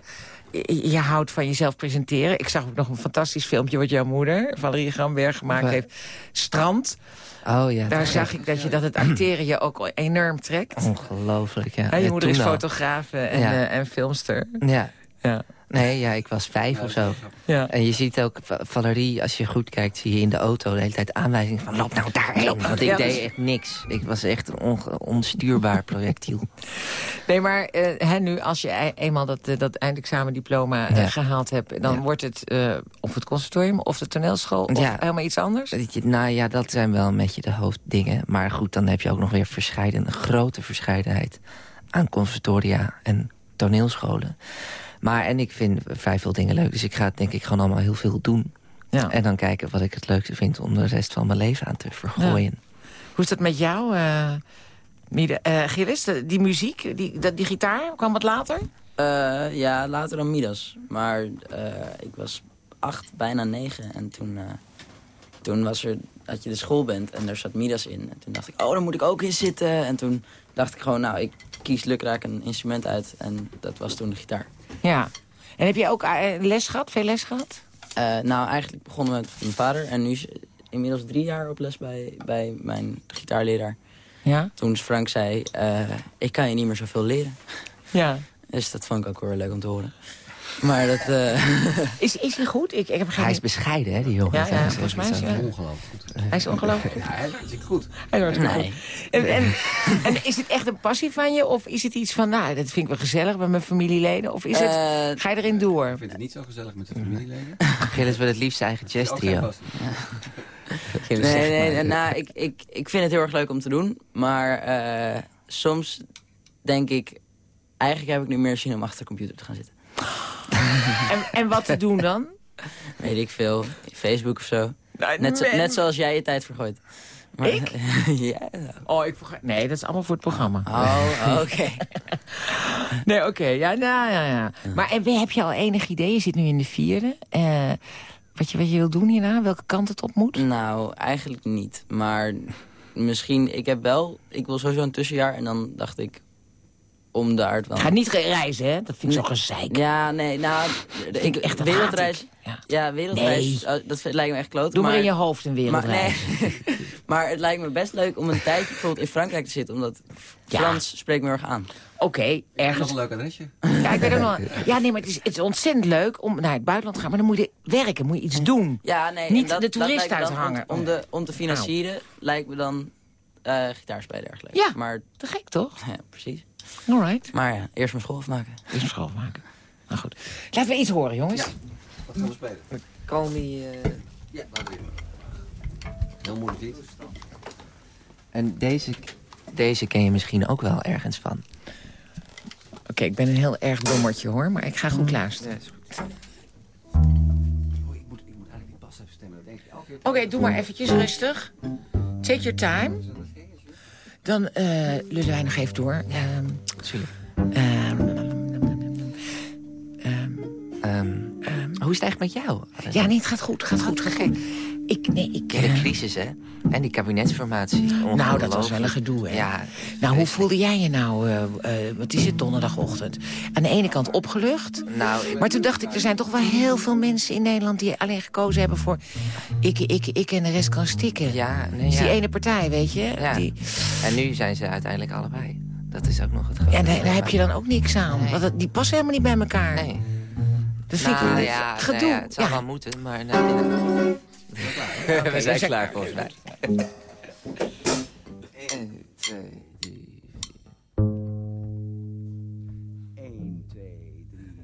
je, je houdt van jezelf presenteren. Ik zag ook nog een fantastisch filmpje wat jouw moeder, Valerie Gramberg, gemaakt Wat? heeft. Strand. Oh ja, Daar zag ik dat je dat het acteren je ook enorm trekt. Ongelooflijk, ja. Je moeder is fotograaf en, Ja. eh, en filmster. Ja. Ja. Nee, ja, ik was vijf of zo. Ja. En je ziet ook, Va- Valerie, als je goed kijkt, zie je in de auto de hele tijd aanwijzingen van loop nou daarheen. Want ik Ja, deed dus- echt niks. Ik was echt een onstuurbaar projectiel. Nee, maar eh, hè, nu als je e- eenmaal dat, eh, dat eindexamendiploma eh, Ja. gehaald hebt... dan Ja. wordt het eh, of het conservatorium of de toneelschool of Ja. helemaal iets anders? Nou ja, dat zijn wel een beetje de hoofddingen. Maar goed, dan heb je ook nog weer verscheiden, een grote verscheidenheid aan conservatoria en toneelscholen. Maar en ik vind vrij veel dingen leuk. Dus ik ga het denk ik gewoon allemaal heel veel doen. Ja. En dan kijken wat ik het leukste vind om de rest van mijn leven aan te vergooien. Hoe is dat met jou, eh Miede? Eh, Gilles, de- die muziek, die, dat- die gitaar, kwam wat later? eh, ja, later dan Midas. Maar eh, ik was acht, bijna negen. En toen, eh, toen was er, had je de schoolband en daar zat Midas in. En toen dacht ik, oh, daar moet ik ook in zitten. En toen dacht ik gewoon, nou, ik kies lukraak een instrument uit. En dat was toen de gitaar. Ja. En heb je ook eh, les gehad, veel les gehad? Eh, nou, eigenlijk begonnen met mijn vader. En nu is inmiddels drie jaar op les bij, bij mijn gitaarleraar. Ja. Toen Frank zei, eh, ik kan je niet meer zoveel leren. ja. Dus dat vond ik ook wel leuk om te horen. Maar dat... eh, Is, is hij goed? Ik, ik heb geen... Hij is bescheiden, hè, die jongen. Ja, ja, volgens mij is hij... Ongelooflijk goed. Hij is ongelooflijk goed. Ja, hij zit goed. Hij is nee. goed. En, en, en is het echt een passie van je? Of is het iets van, nou, dat vind ik wel gezellig bij mijn familieleden? Of is het, Eh, ga je erin door? Ik vind het niet zo gezellig met de familieleden. Gilles wil het liefst zijn eigen jazz geen trio. Nee, nee, nee, nou, ik, ik, ik vind het heel erg leuk om te doen. Maar eh, soms denk ik... Eigenlijk heb ik nu meer zin om achter de computer te gaan zitten. En, en wat te doen dan? Weet ik veel. Facebook of zo. Nou, Net, zo- net zoals jij je tijd vergooit. Maar, Ik? ja. Oh, ik verga- Nee, dat is allemaal voor het programma. Oh, oké. Nee, oké. Ja, nou, ja, ja. Maar en, heb je al enig idee? Je zit nu in de vierde. eh, wat, je, wat je wil doen hierna? Welke kant het op moet? Nou, eigenlijk niet. Maar misschien... Ik heb wel... Ik wil sowieso een tussenjaar. En dan dacht ik... Om daar dan... Ga niet reizen, hè? Dat vind ik zo gezeik. Ja, nee, nou... ik echt, wereldreis... Ja. Ja, wereldreis. Nee. oh, Dat lijkt me echt kloot. Doe maar, maar in je hoofd een Maar, nee, wereldreis. maar het lijkt me best leuk om een tijdje bijvoorbeeld in Frankrijk te zitten. Omdat Ja. Frans spreekt me erg aan. Oké, Nog ergens. een leuk adresje. Ja, ik weet ook nog. Ja, nee, maar het is, het is ontzettend leuk om naar het buitenland te gaan. Maar dan moet je werken, moet je iets doen. Ja, nee. Niet dat, de toerist uithangen. Om, om, de, om te financieren lijkt me dan... Eh gitaar spelen erg leuk. Ja. Maar, Te gek, toch? ja, precies. Alright. Maar ja, eerst mijn school afmaken. Eerst schoon maken. Nou goed. Laten we iets horen, jongens. Wat gaan we spelen? Call me... eh, Ja, laten we Heel moeilijk niet. en deze, deze ken je misschien ook wel ergens van. Oké, ik ben een heel erg dommertje, hoor. Maar ik ga goed luisteren. is goed. Oh, ik moet, ik moet eigenlijk die even stemmen. Oké, doe maar eventjes rustig. Take your time. Dan eh lullen wij nog even door. Ehm, Natuurlijk. ehm, ehm, hoe is het eigenlijk met jou? ja, nee, het gaat goed. Het gaat goed. Gaat gek. Ik, nee, ik... De eh, crisis, hè? En die kabinetsformatie. nou, dat was wel een gedoe, hè? Ja. Nou, hoe voelde jij je nou, eh, wat is het, donderdagochtend? Aan de ene kant opgelucht. Nou, Maar toen dacht ik, er zijn toch wel heel veel mensen in Nederland... die alleen gekozen hebben voor ik, ik, ik en de rest kan stikken. Ja, nee, Dus die ene partij, weet je? Ja. Die, En nu zijn ze uiteindelijk allebei. Dat is ook nog het grote en daar, daar heb je dan ook niks aan. Nee. Want die passen helemaal niet bij elkaar. Nee. Dat vind Nou, ik ja, gedoe. nou ja, het zou wel moeten, maar... Nee, We we zijn zijn- klaar volgens mij. 1, 2, 3, 1, 2, 3,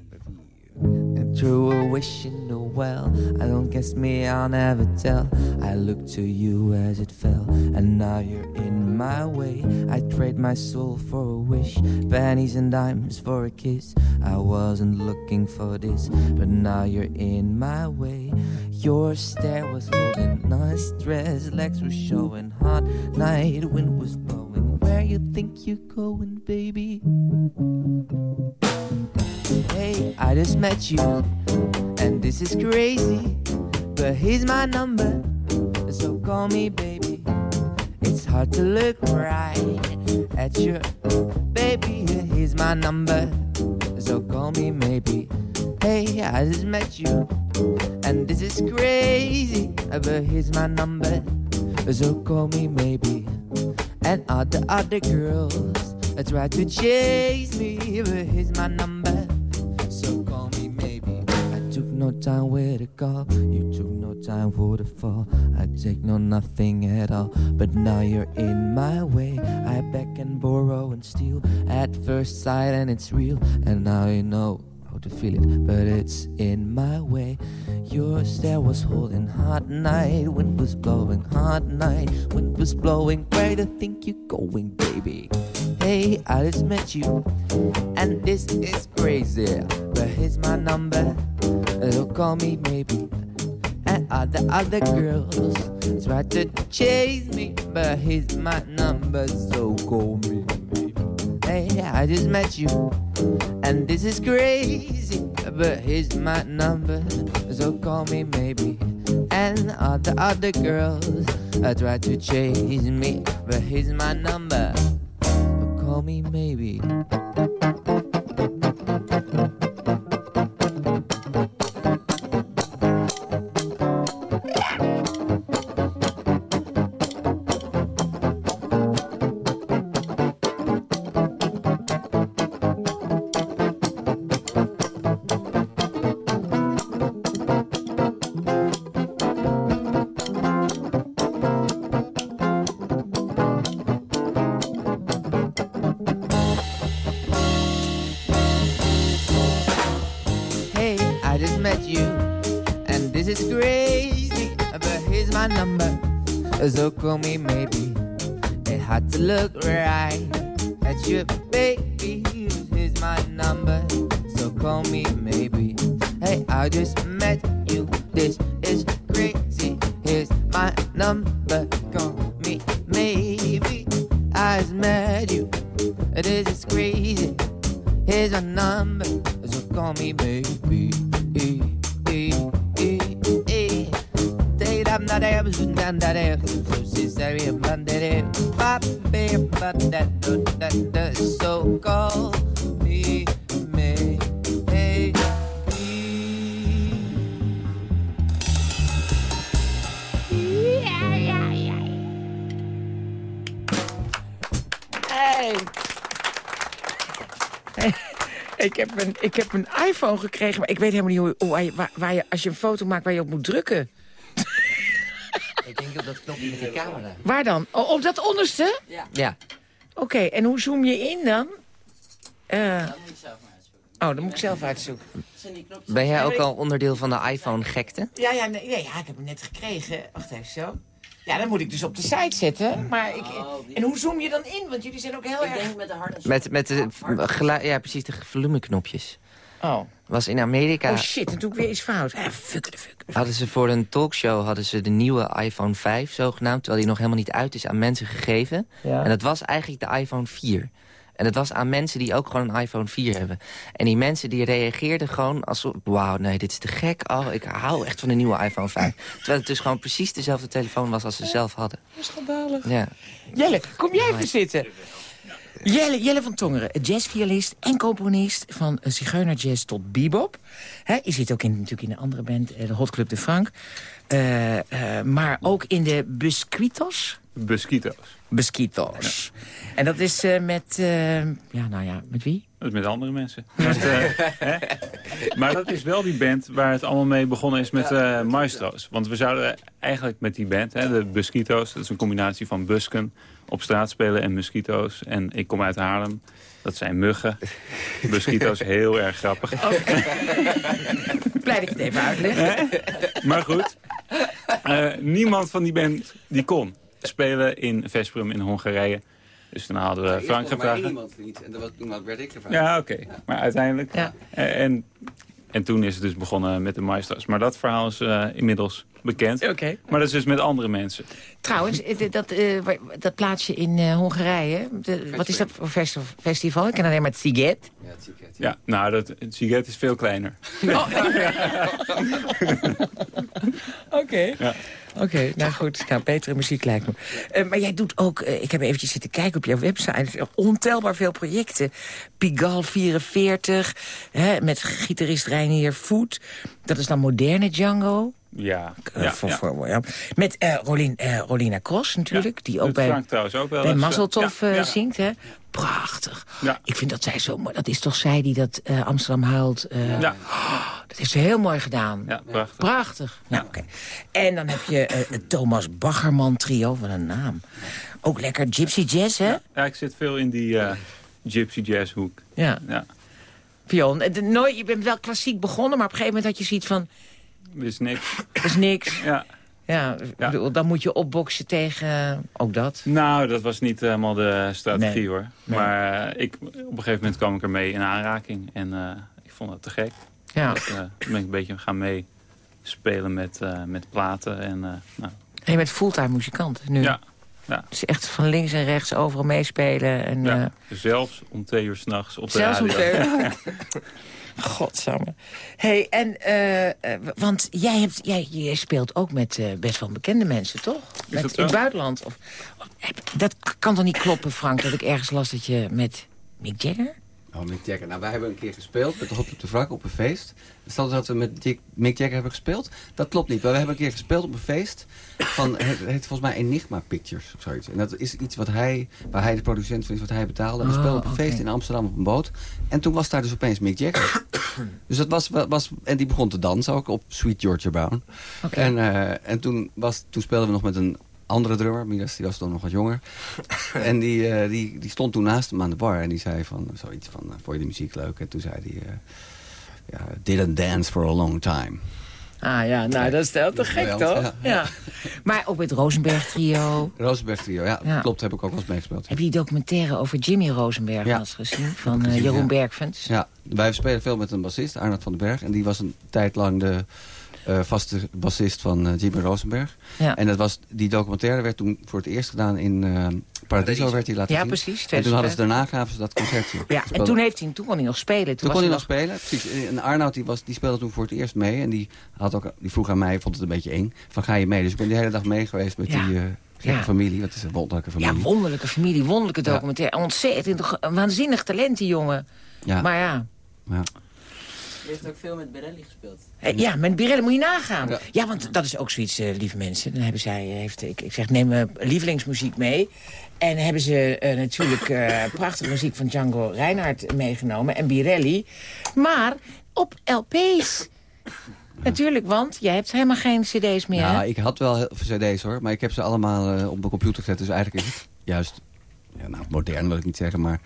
4. And through a wish in the well, I don't guess me, I'll never tell. I look to you as it fell, and now you're in my way. I trade my soul for a wish, pennies and dimes for a kiss. I wasn't looking for this, but now you're in my way. Your stare was holding nice dress, legs were showing hot night, wind was blowing. Where you think you're going, baby? Hey, I just met you, and this is crazy. But here's my number, so call me baby. It's hard to look right at you, baby. Here's my number, so call me maybe. Hey, I just met you, and this is crazy. But here's my number, so call me maybe. And all the other girls try to chase me, but here's my number. Took no time where to go. You took no time for the fall. I take no nothing at all. But now you're in my way. I beg and borrow and steal at first sight, and it's real. And now you know how to feel it, but it's in my way. Your stare was holding hot night. Wind was blowing hot night. Wind was blowing. Where do think you're going, baby? Hey, I just met you, and this is crazy. But here's my number, so call me maybe. And all the other girls try to chase me, but here's my number, so call me maybe. Hey, I just met you, and this is crazy. But here's my number, so call me maybe. And all the other girls uh, try to chase me, but here's my number. So call me me iPhone gekregen, maar ik weet helemaal niet hoe, hoe, waar, je, waar, waar je, als je een foto maakt waar je op moet drukken. Ik denk op dat knopje met die camera. Waar dan? Oh, op dat onderste? Ja. Oké, en hoe zoom je in dan? Eh, oh, dat moet ik zelf uitzoeken. Ben jij ook al onderdeel van de iPhone-gekte? Ja, ja, nee, nee, ja, ik heb hem net gekregen. Wacht even zo. Ja, dan moet ik dus op de site zetten. Maar ik, en hoe zoom je dan in? Want jullie zijn ook heel erg... met de harde Met, met de ja, precies, de volumeknopjes. Oh. Was in Amerika... Oh shit, en doe ik weer iets fout. Eh, fuck de fuck. Hadden ze voor een talkshow hadden ze de nieuwe iPhone 5 zogenaamd... terwijl die nog helemaal niet uit is aan mensen gegeven. Ja. En dat was eigenlijk de iPhone 4. En het was aan mensen die ook gewoon een iPhone 4 hebben. En die mensen die reageerden gewoon alsof... wauw, nee, dit is te gek. Oh, ik hou echt van de nieuwe iPhone 5. Terwijl het dus gewoon precies dezelfde telefoon was als ze zelf hadden. Dat is schandalig. Ja. Jelle, kom jij even zitten. Jelle, Jelle van Tongeren, jazzviolist en componist van eh, Zigeuner Jazz tot bebop. Hè, je zit ook in, natuurlijk in een andere band, eh, de Hot Club de Frank. Eh, maar ook in de Busquitos. Busquitos. Busquitos. En dat is met, ja, nou ja, met wie? Dat is met andere mensen. Met, eh? Maar dat is wel die band waar het allemaal mee begonnen is met eh Maestro's. Want we zouden eigenlijk met die band, hè, de Busquitos... dat is een combinatie van busken, op straat spelen en mosquito's. En ik kom uit Haarlem. Dat zijn muggen. Busquitos, heel erg grappig. Blij dat je het even uitlegt. Maar goed, eh, niemand van die band die kon spelen in Vesprum in Hongarije. Dus toen hadden we Frank gevraagd. iemand niet. En dat was, toen werd ik gevraagd. Ja, oké. Maar uiteindelijk... Ja. En, en toen is het dus begonnen met de Maestros. Maar dat verhaal is eh, inmiddels bekend. Oké. Maar dat is dus met andere mensen. Trouwens, eh, dat, eh, waar- dat plaatsje in eh, Hongarije, de- wat is dat voor festi- festival? Ik ken alleen maar het Siget. Ja, het ticket. Ja, nou, dat, het sigaret is veel kleiner. Oké. Ja. Oké, nou goed. Nou, betere muziek lijkt me. Eh, maar jij doet ook, eh, ik heb eventjes zitten kijken op jouw website... ontelbaar veel projecten. Pigalle 44, hè, met gitarist Reinier Voet. Dat is dan moderne Django. Ja, Eh, ja, voor, ja. voor- ja. Met eh, Rolin, eh, Rolina Cross natuurlijk, die ook bij, ook wel bij ja. zingt. Hè? Prachtig. Ja. Ik vind dat zij zo mooi... Dat is toch zij die dat Amsterdam huilt... Ja, Dat heeft ze heel mooi gedaan. ja, prachtig. Prachtig. Ja, oké. En dan heb je het Thomas Baggerman trio, wat een naam. Ook lekker gypsy jazz, hè? Ja. Ik zit veel in die gypsy jazz hoek. ja. Ja, Pion. Nooit, je bent wel klassiek begonnen, maar op een gegeven moment had je zoiets van... dat is niks. dat is niks. Ja. Ja, bedoel, dan moet je opboksen tegen eh, ook dat. Nou, dat was niet helemaal de strategie Nee. hoor. Nee. Maar eh, ik, op een gegeven moment kwam ik ermee in aanraking. En eh, ik vond het te gek. Ja. Dat, eh, toen ben ik een beetje gaan meespelen met, met platen. En, nou, je bent fulltime muzikant nu. ja, ja, Dus echt van links en rechts overal meespelen. En, ja. zelfs om twee uur s'nachts op de Zelfs om radio. te... Godsamme. hey, en, eh, eh, want jij, hebt, jij, jij speelt ook met eh, best wel bekende mensen, toch? Met, in het buitenland. Of, dat kan toch niet kloppen, Frank, dat ik ergens las dat je met Mick Jagger... Oh, Mick Jagger. Nou, wij hebben een keer gespeeld met de Hot op de Wrak op een feest. Stel dat we met Dick, Mick Jagger hebben gespeeld. Dat klopt niet. Maar we hebben een keer gespeeld op een feest. Van, het heet volgens mij Enigma Pictures of zoiets. En dat is iets wat hij, waar hij de producent van is, wat hij betaalde. En we Oh, speelden op een feest in Amsterdam op een boot. En toen was daar dus opeens Mick Jagger. dus dat was, was, en die begon te dansen ook op Sweet Georgia Brown. Oké. En, eh, en toen, was, toen speelden we nog met een andere drummer. Midas, die was toen nog wat jonger. en die, eh, die, die stond toen naast hem aan de bar. En die zei van, zoiets van, eh, vond je de muziek leuk? En toen zei hij, eh, ja, didn't dance for a long time. Ah ja, nou, dat is wel te gek, toch? ja. Ja. Maar ook met Rosenberg Trio. Rosenberg Trio, ja, Ja. klopt, heb ik ook wel eens meegespeeld. Heb je die documentaire over Jimmy Rosenberg Ja. wel eens gezien? Van gezien, Jeroen ja. Bergfans. Ja, wij spelen veel met een bassist, Arnold van den Berg. En die was een tijd lang de eh, vaste bassist van eh, Jimmy Rosenberg. Ja. En dat was, die documentaire werd toen voor het eerst gedaan in eh, Paradiso. Werd die laten Ja, zien. precies, En toen hadden ze 2005. daarna gaven ze dat concertje. Ja, en toen, heeft hij, toen kon hij nog spelen. Toen, kon hij hij nog spelen, precies. En Arnoud die, was, die speelde toen voor het eerst mee. En die, had ook, die vroeg aan mij, vond het een beetje eng. Van ga je mee? Dus ik ben die hele dag mee geweest met Ja. die eh, Ja. familie. Wat is een wonderlijke familie. Ja, wonderlijke familie, wonderlijke Ja. documentaire. Ontzettend waanzinnig talent, die jongen. Ja. Maar ja, Ja. Je heeft ook veel met Berelli gespeeld. eh, ja met Birelle moet je nagaan. Ja. Ja. want dat is ook zoiets, eh, lieve mensen. Dan hebben zij, eh, heeft, ik, ik zeg, neem mijn lievelingsmuziek mee. En hebben ze eh, natuurlijk eh, prachtige muziek van Django Reinhardt meegenomen. En Birelli. Maar op LP's Natuurlijk, want jij hebt helemaal geen cd's meer, Ja, hè? ik had wel heel veel cd's hoor, maar ik heb ze allemaal eh, op mijn computer gezet. Dus eigenlijk is het juist, ja, nou, modern wil ik niet zeggen, maar...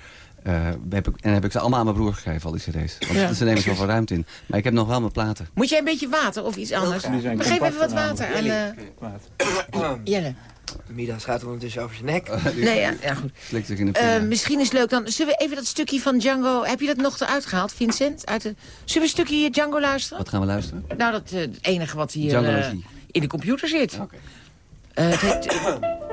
eh, heb ik, en heb ik ze allemaal aan mijn broer gegeven, al die cd's. Want Ja. ze nemen zoveel ruimte in. Maar ik heb nog wel mijn platen. Moet jij een beetje water of iets anders? Die We geven even wat water aan eh, Jelle. Midas gaat ondertussen over zijn nek. Nee, ja, ja goed. Slikt zich in de Eh, pinda. misschien is het leuk dan. Zullen we even dat stukje van Django... Heb je dat nog eruit gehaald, Vincent? Uit de... Zullen we een stukje Django luisteren? Wat gaan we luisteren? Nou, dat eh, het enige wat hier eh, in de computer zit. Oké. Eh, het heet...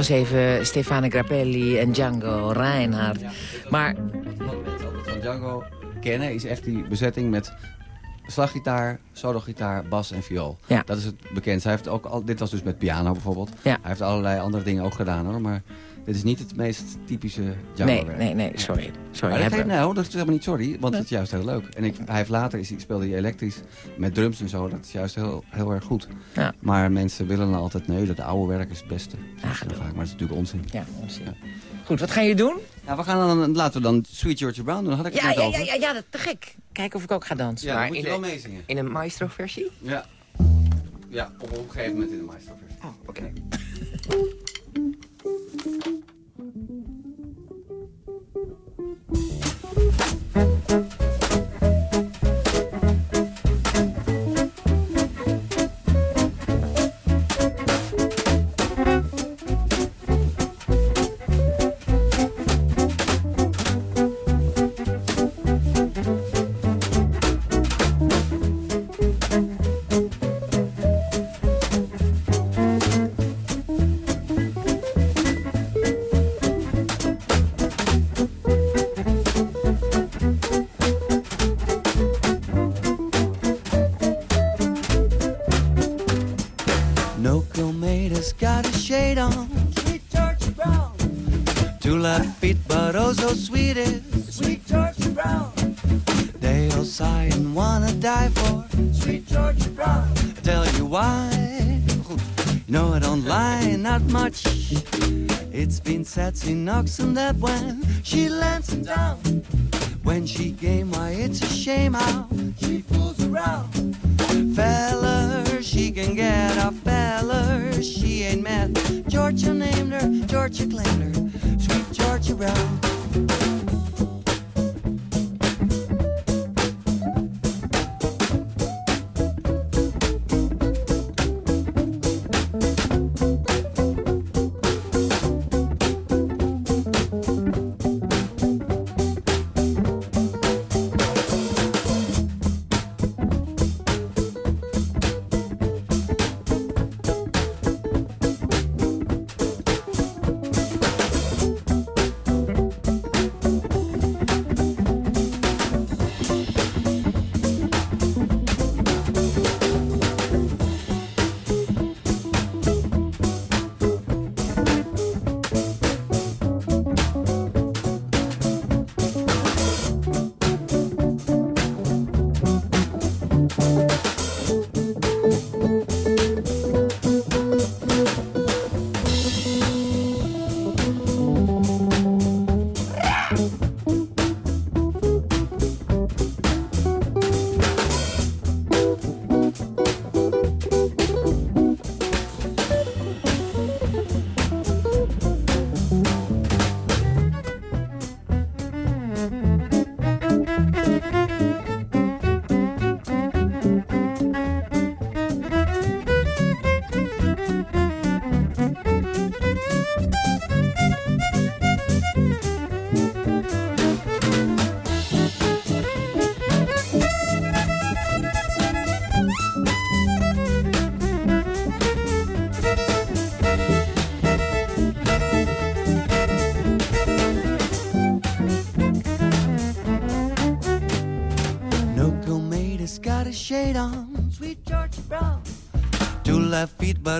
was even Stefano Grappelli en Django Reinhardt. Maar van Django kennen is echt die bezetting met slaggitaar, sologitaar, bas en viool. Ja. Dat is het bekend. Hij heeft ook al, dit was dus met piano bijvoorbeeld. Ja. Hij heeft allerlei andere dingen ook gedaan hoor. Maar dit is niet het meest typische Django nee, nee, nee, sorry. Sorry dat, nou, dat is helemaal niet sorry, want het is juist heel leuk. En ik, hij heeft later is, hij speelde hij elektrisch met drums en zo. Dat is juist heel, heel erg goed. Ja. Maar mensen willen dan altijd, nee, dat oude werk is het beste. Heel vaak, maar dat is natuurlijk onzin. Ja, onzin. Goed, wat gaan jullie doen? Ja, we gaan dan, laten we dan Sweet Georgia Brown doen. Had ik het Ja, net ja, over. ja, ja, ja, dat te gek. Kijken of ik ook ga dansen. Ja, Maar dan moet in je de- wel meezingen. In een maestro-versie? Ja. Ja, op een gegeven moment in de maestro-versie. Oh, oké.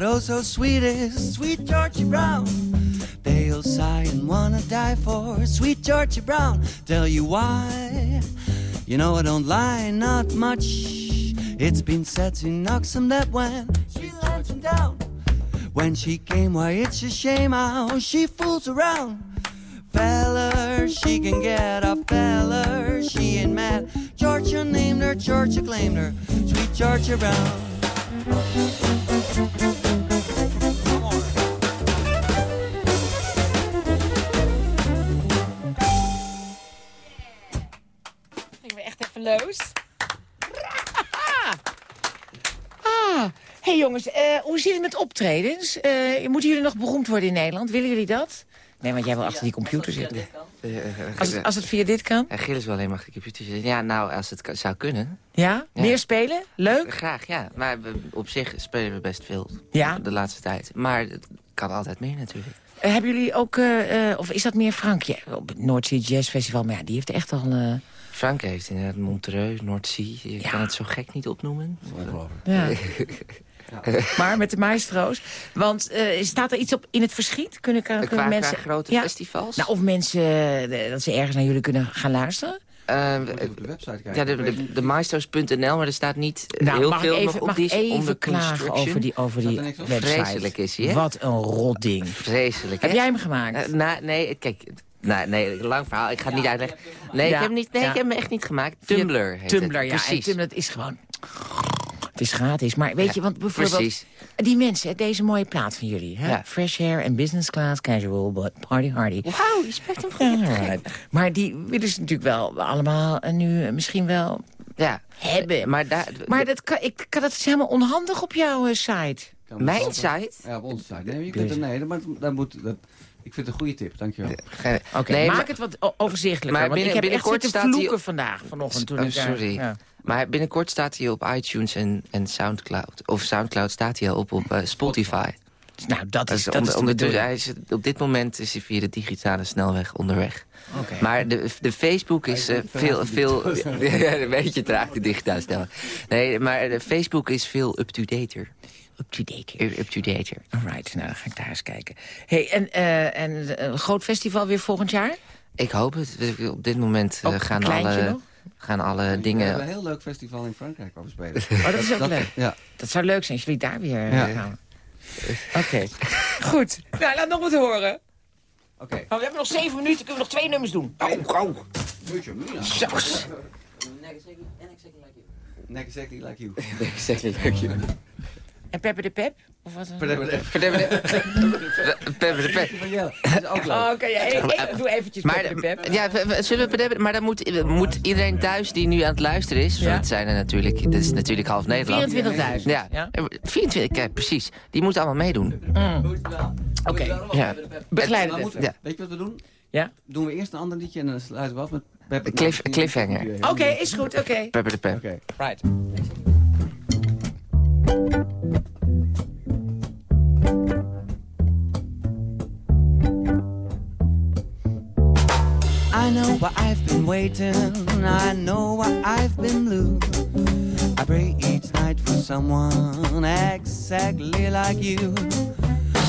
but oh so sweet is sweet Georgie Brown. They'll sigh and wanna die for sweet Georgie Brown. Tell you why? You know I don't lie, not much. It's been said she knocks him that when she lands him down. When she came, why it's a shame how she fools around. Feller, she can get a feller, she ain't mad. Georgia named her, Georgia claimed her, sweet Georgia Brown. Optredens? Eh, moeten jullie nog beroemd worden in Nederland? Willen jullie dat? Nee, want jij wil achter die computer zitten. Eh, eh, Als het, als het via dit kan? Ja, Gilles wel alleen mag de computer zitten. Ja, nou, als het zou kunnen. Ja? Ja. Meer spelen? Leuk? Graag, ja. Maar we- op zich spelen we best veel. Ja? De laatste tijd. Maar het kan altijd meer natuurlijk. Hebben jullie ook, of is dat meer Frankje? Op het Noordzee Jazz Festival, maar ja, die heeft echt al... Frank heeft inderdaad Montreux, Noordzee. Je kan het zo gek niet opnoemen. Ja. maar met de maestro's. Want eh, staat er iets op in het verschiet? Kunnen, kunnen Qua, mensen... qua grote Ja. festivals? Nou, of mensen, eh, dat ze ergens naar jullie kunnen gaan luisteren? Eh, op de website kijken. ja, de, de, de maestros.nl, maar er staat niet eh, Nou, heel veel nog even, op. mag Die even onder klagen over die, over die website? Vreselijk is hij, hè? Wat een rot ding. Vreselijk, Heb jij hem gemaakt? Eh, nou, nee, kijk... Nou, nee, lang verhaal. Ik ga het niet uitleggen. Nee, Ja, ik heb, hem niet, nee ja. ik heb hem echt niet gemaakt. Tumblr heet Tumblr, het. ja. En Precies. Tumblr, het is gewoon... Het is gratis. Maar weet Ja, je, want bijvoorbeeld... precies. Die mensen, deze mooie plaat van jullie. Hè? Ja. Fresh hair and business class, casual, but party hardy. Wauw, je spreekt hem goed. Ja, right. Maar die willen ze natuurlijk wel allemaal nu misschien wel Ja, hebben. maar daar... Maar dat, kan, ik, kan, dat is helemaal onhandig op jouw eh, site. Mijn op- site? Ja, op onze site. Nee, je kunt er, nee, maar dat moet, dat, ik vind het een goede tip, dankjewel. Oké, Nee, maak maar- het wat overzichtelijker. Maar want ik heb echt zitten staat vloeken vandaag, vanochtend. Toen Oh, ik daar- sorry. ja. Maar binnenkort staat hij op iTunes en, en Soundcloud. Of Soundcloud staat hij al op op eh, Spotify. Nou, dat Dat is, dat is onder, ondertussen, hij is, op dit moment is hij via de digitale snelweg onderweg. Oké. Maar de, de Facebook is eh, veel... veel een beetje traag, de digitale snelweg. Nee, maar de Facebook is veel up-to-dater. Up-to-date. Up-to-dater. Alright, nou dan ga ik daar eens kijken. Hey, en, eh, en een groot festival weer volgend jaar? Ik hoop het. Op dit moment gaan, alle, nog? Gaan alle We hebben dingen... een heel leuk festival in Frankrijk over spelen. Oh, dat is ook leuk. Ja. Dat zou leuk zijn als jullie daar weer eh, Ja. gaan. Oké, goed. Nou, laat nog wat horen. Oké. Oh, we hebben nog zeven minuten, kunnen we nog twee nummers doen. Oh, oh. Saus. Neck exactly like you. Exactly like you. En Pepper de Pep? Of wat? Pepper de Pepper de Pep. Van jou. Dat is ook leuk. Oh, oké, hey, doe eventjes Maar, Pepper de Pep. ja, zullen we maar dan moet, moet iedereen thuis die nu aan het luisteren is... Ja. dat zijn er natuurlijk, dat is natuurlijk half Nederland. 24.000. Ja, ja? 24, kijk, precies. Die moeten allemaal meedoen. Oké, Ja. begeleid Dan het moeten- Ja. Weet je wat we doen? Ja? Doen we eerst een ander liedje en dan sluiten we af met Pepper. Cliff- cliffhanger. Oké, is goed, oké. Pepper de Pep. Oké. Right. I know why I've been waiting. I know why I've been blue. I pray each night for someone exactly like you.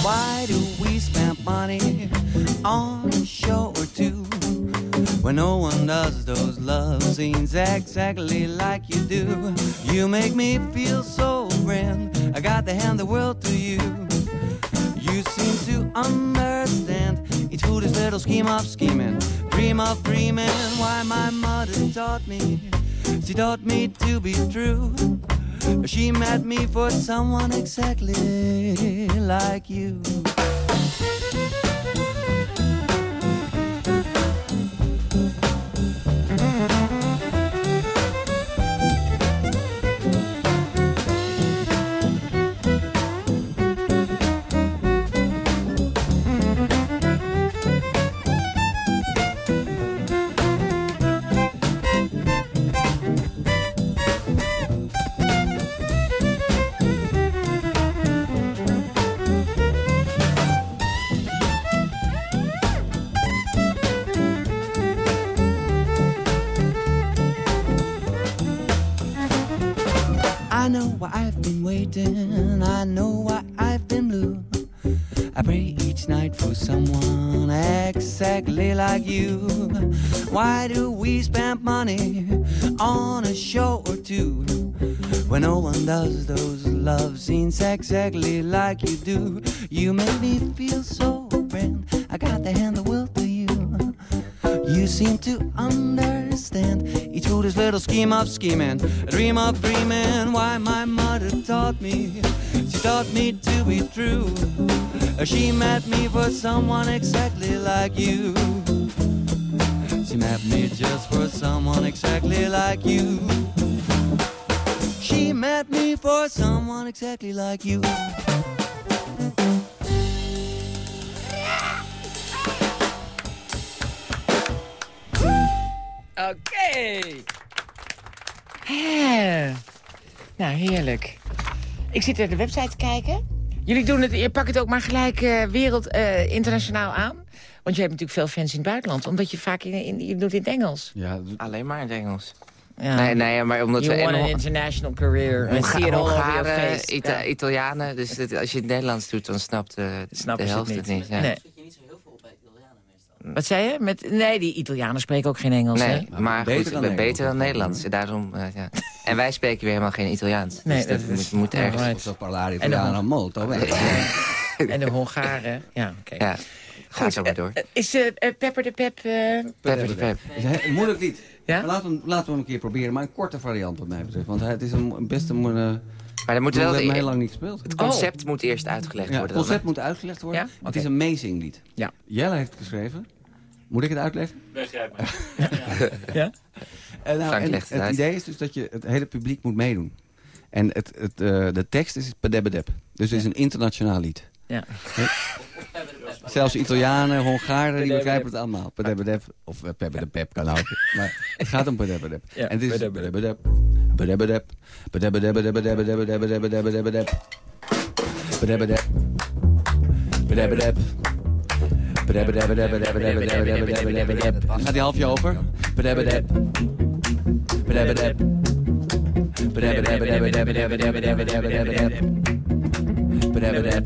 Why do we spend money on a show or two when no one does those love scenes exactly like you do? You make me feel so grand. I got to hand the world to you. You seem to understand each foolish little scheme of scheming, dream of dreaming. Why my mother taught me, she taught me to be true. She met me for someone exactly like you. You. Why do we spend money on a show or two when no one does those love scenes exactly like you do? You make me feel so grand. I got to hand the world to you. You seem to understand each foolish little scheme of scheming, dream of dreaming. Why my mother taught me, she taught me to be true. She met me for someone exactly like you. Met me just for someone exactly like you. She met me for someone exactly like you. Oké. Hè. Nou, heerlijk. Ik zit naar de website te kijken. Jullie doen het, je pakt het ook maar gelijk eh, wereld, eh, internationaal aan. Want je hebt natuurlijk veel fans in het buitenland. Omdat je vaak in, in, je doet het in het Engels. Ja, Alleen maar in het Engels. Ja. Nee, nee, maar omdat You we... want en an Hon- international career. Honga- see it all over your Hongaren. Ita- Ja. Italianen. Dus dat- als je het Nederlands doet, dan snapt eh, de het helft het niet. niet. ja. Nee. Wat zei je? Met, nee, die Italianen spreken ook geen Engels, Nee, hè? maar beter goed, dan beter dan Nederlands. Daarom, eh, ja. En wij spreken weer helemaal geen Italiaans. Nee, dus dat, dat moet, is- moet ergens... right. Posso parlare En italiano molto bene. En de Hongaren. Ja, oké. Ja, gaat zo maar door. Eh, Is eh, Pepper de Pep... eh, Pepper de Pep. Is moeilijk lied. Ja? Laten, we, laten we hem een keer proberen. Maar een korte variant wat mij betreft. Want het is een, een beste... Een, uh, Maar dan moet we wel hebben heel lang niet gespeeld. het concept moet eerst uitgelegd Ja, het worden. dan, concept moet uitgelegd worden. Ja? Het is een meezinglied. Ja. Jelle heeft het geschreven. Moet ik het uitleggen? Begrijp me. ja? En, nou, en legt het het idee is dus dat je het hele publiek moet meedoen. En het, het, eh, de tekst is Pedebedep. Dus het is een internationaal lied. Ja. Zelfs Italianen, Hongaren, die begrijpen het allemaal. Pedebedep, of uh, Pep kan ook. Maar het gaat om Pedebedep. En het is Pedebedep. Pedebedep. Pedebedep. Pedebedep. Pedebedep. Pedebedep. Pedebedep. Gaat die halfje over? Pedebedep. Pedebedep. Pedebedep. Pedebedep.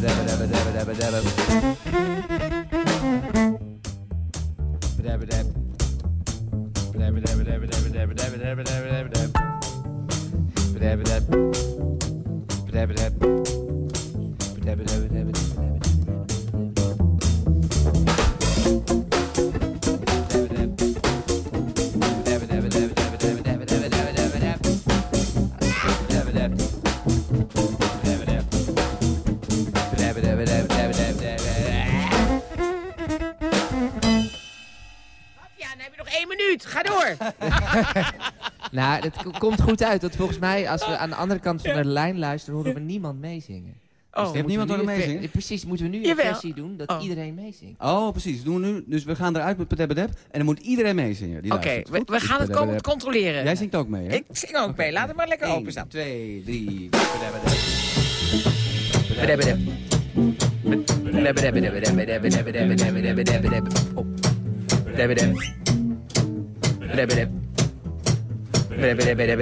dabba dabba dabba dabba dabba dabba. Het komt goed uit. Want volgens mij, als we aan de andere kant van de lijn luisteren, horen we niemand meezingen. Oh, dus je hebt niemand horen meezingen? Precies, moeten we nu een versie doen dat oh. iedereen meezingt. Oh, precies. Doen nu, dus we gaan eruit met Padebadeb en dan moet iedereen meezingen. Oké, we, we, gaan het komen controleren. Jij zingt ook mee, hè? Ik zing ook mee. Laat het maar lekker Eén, openstaan. twee, drie. Padebadeb. Everybody.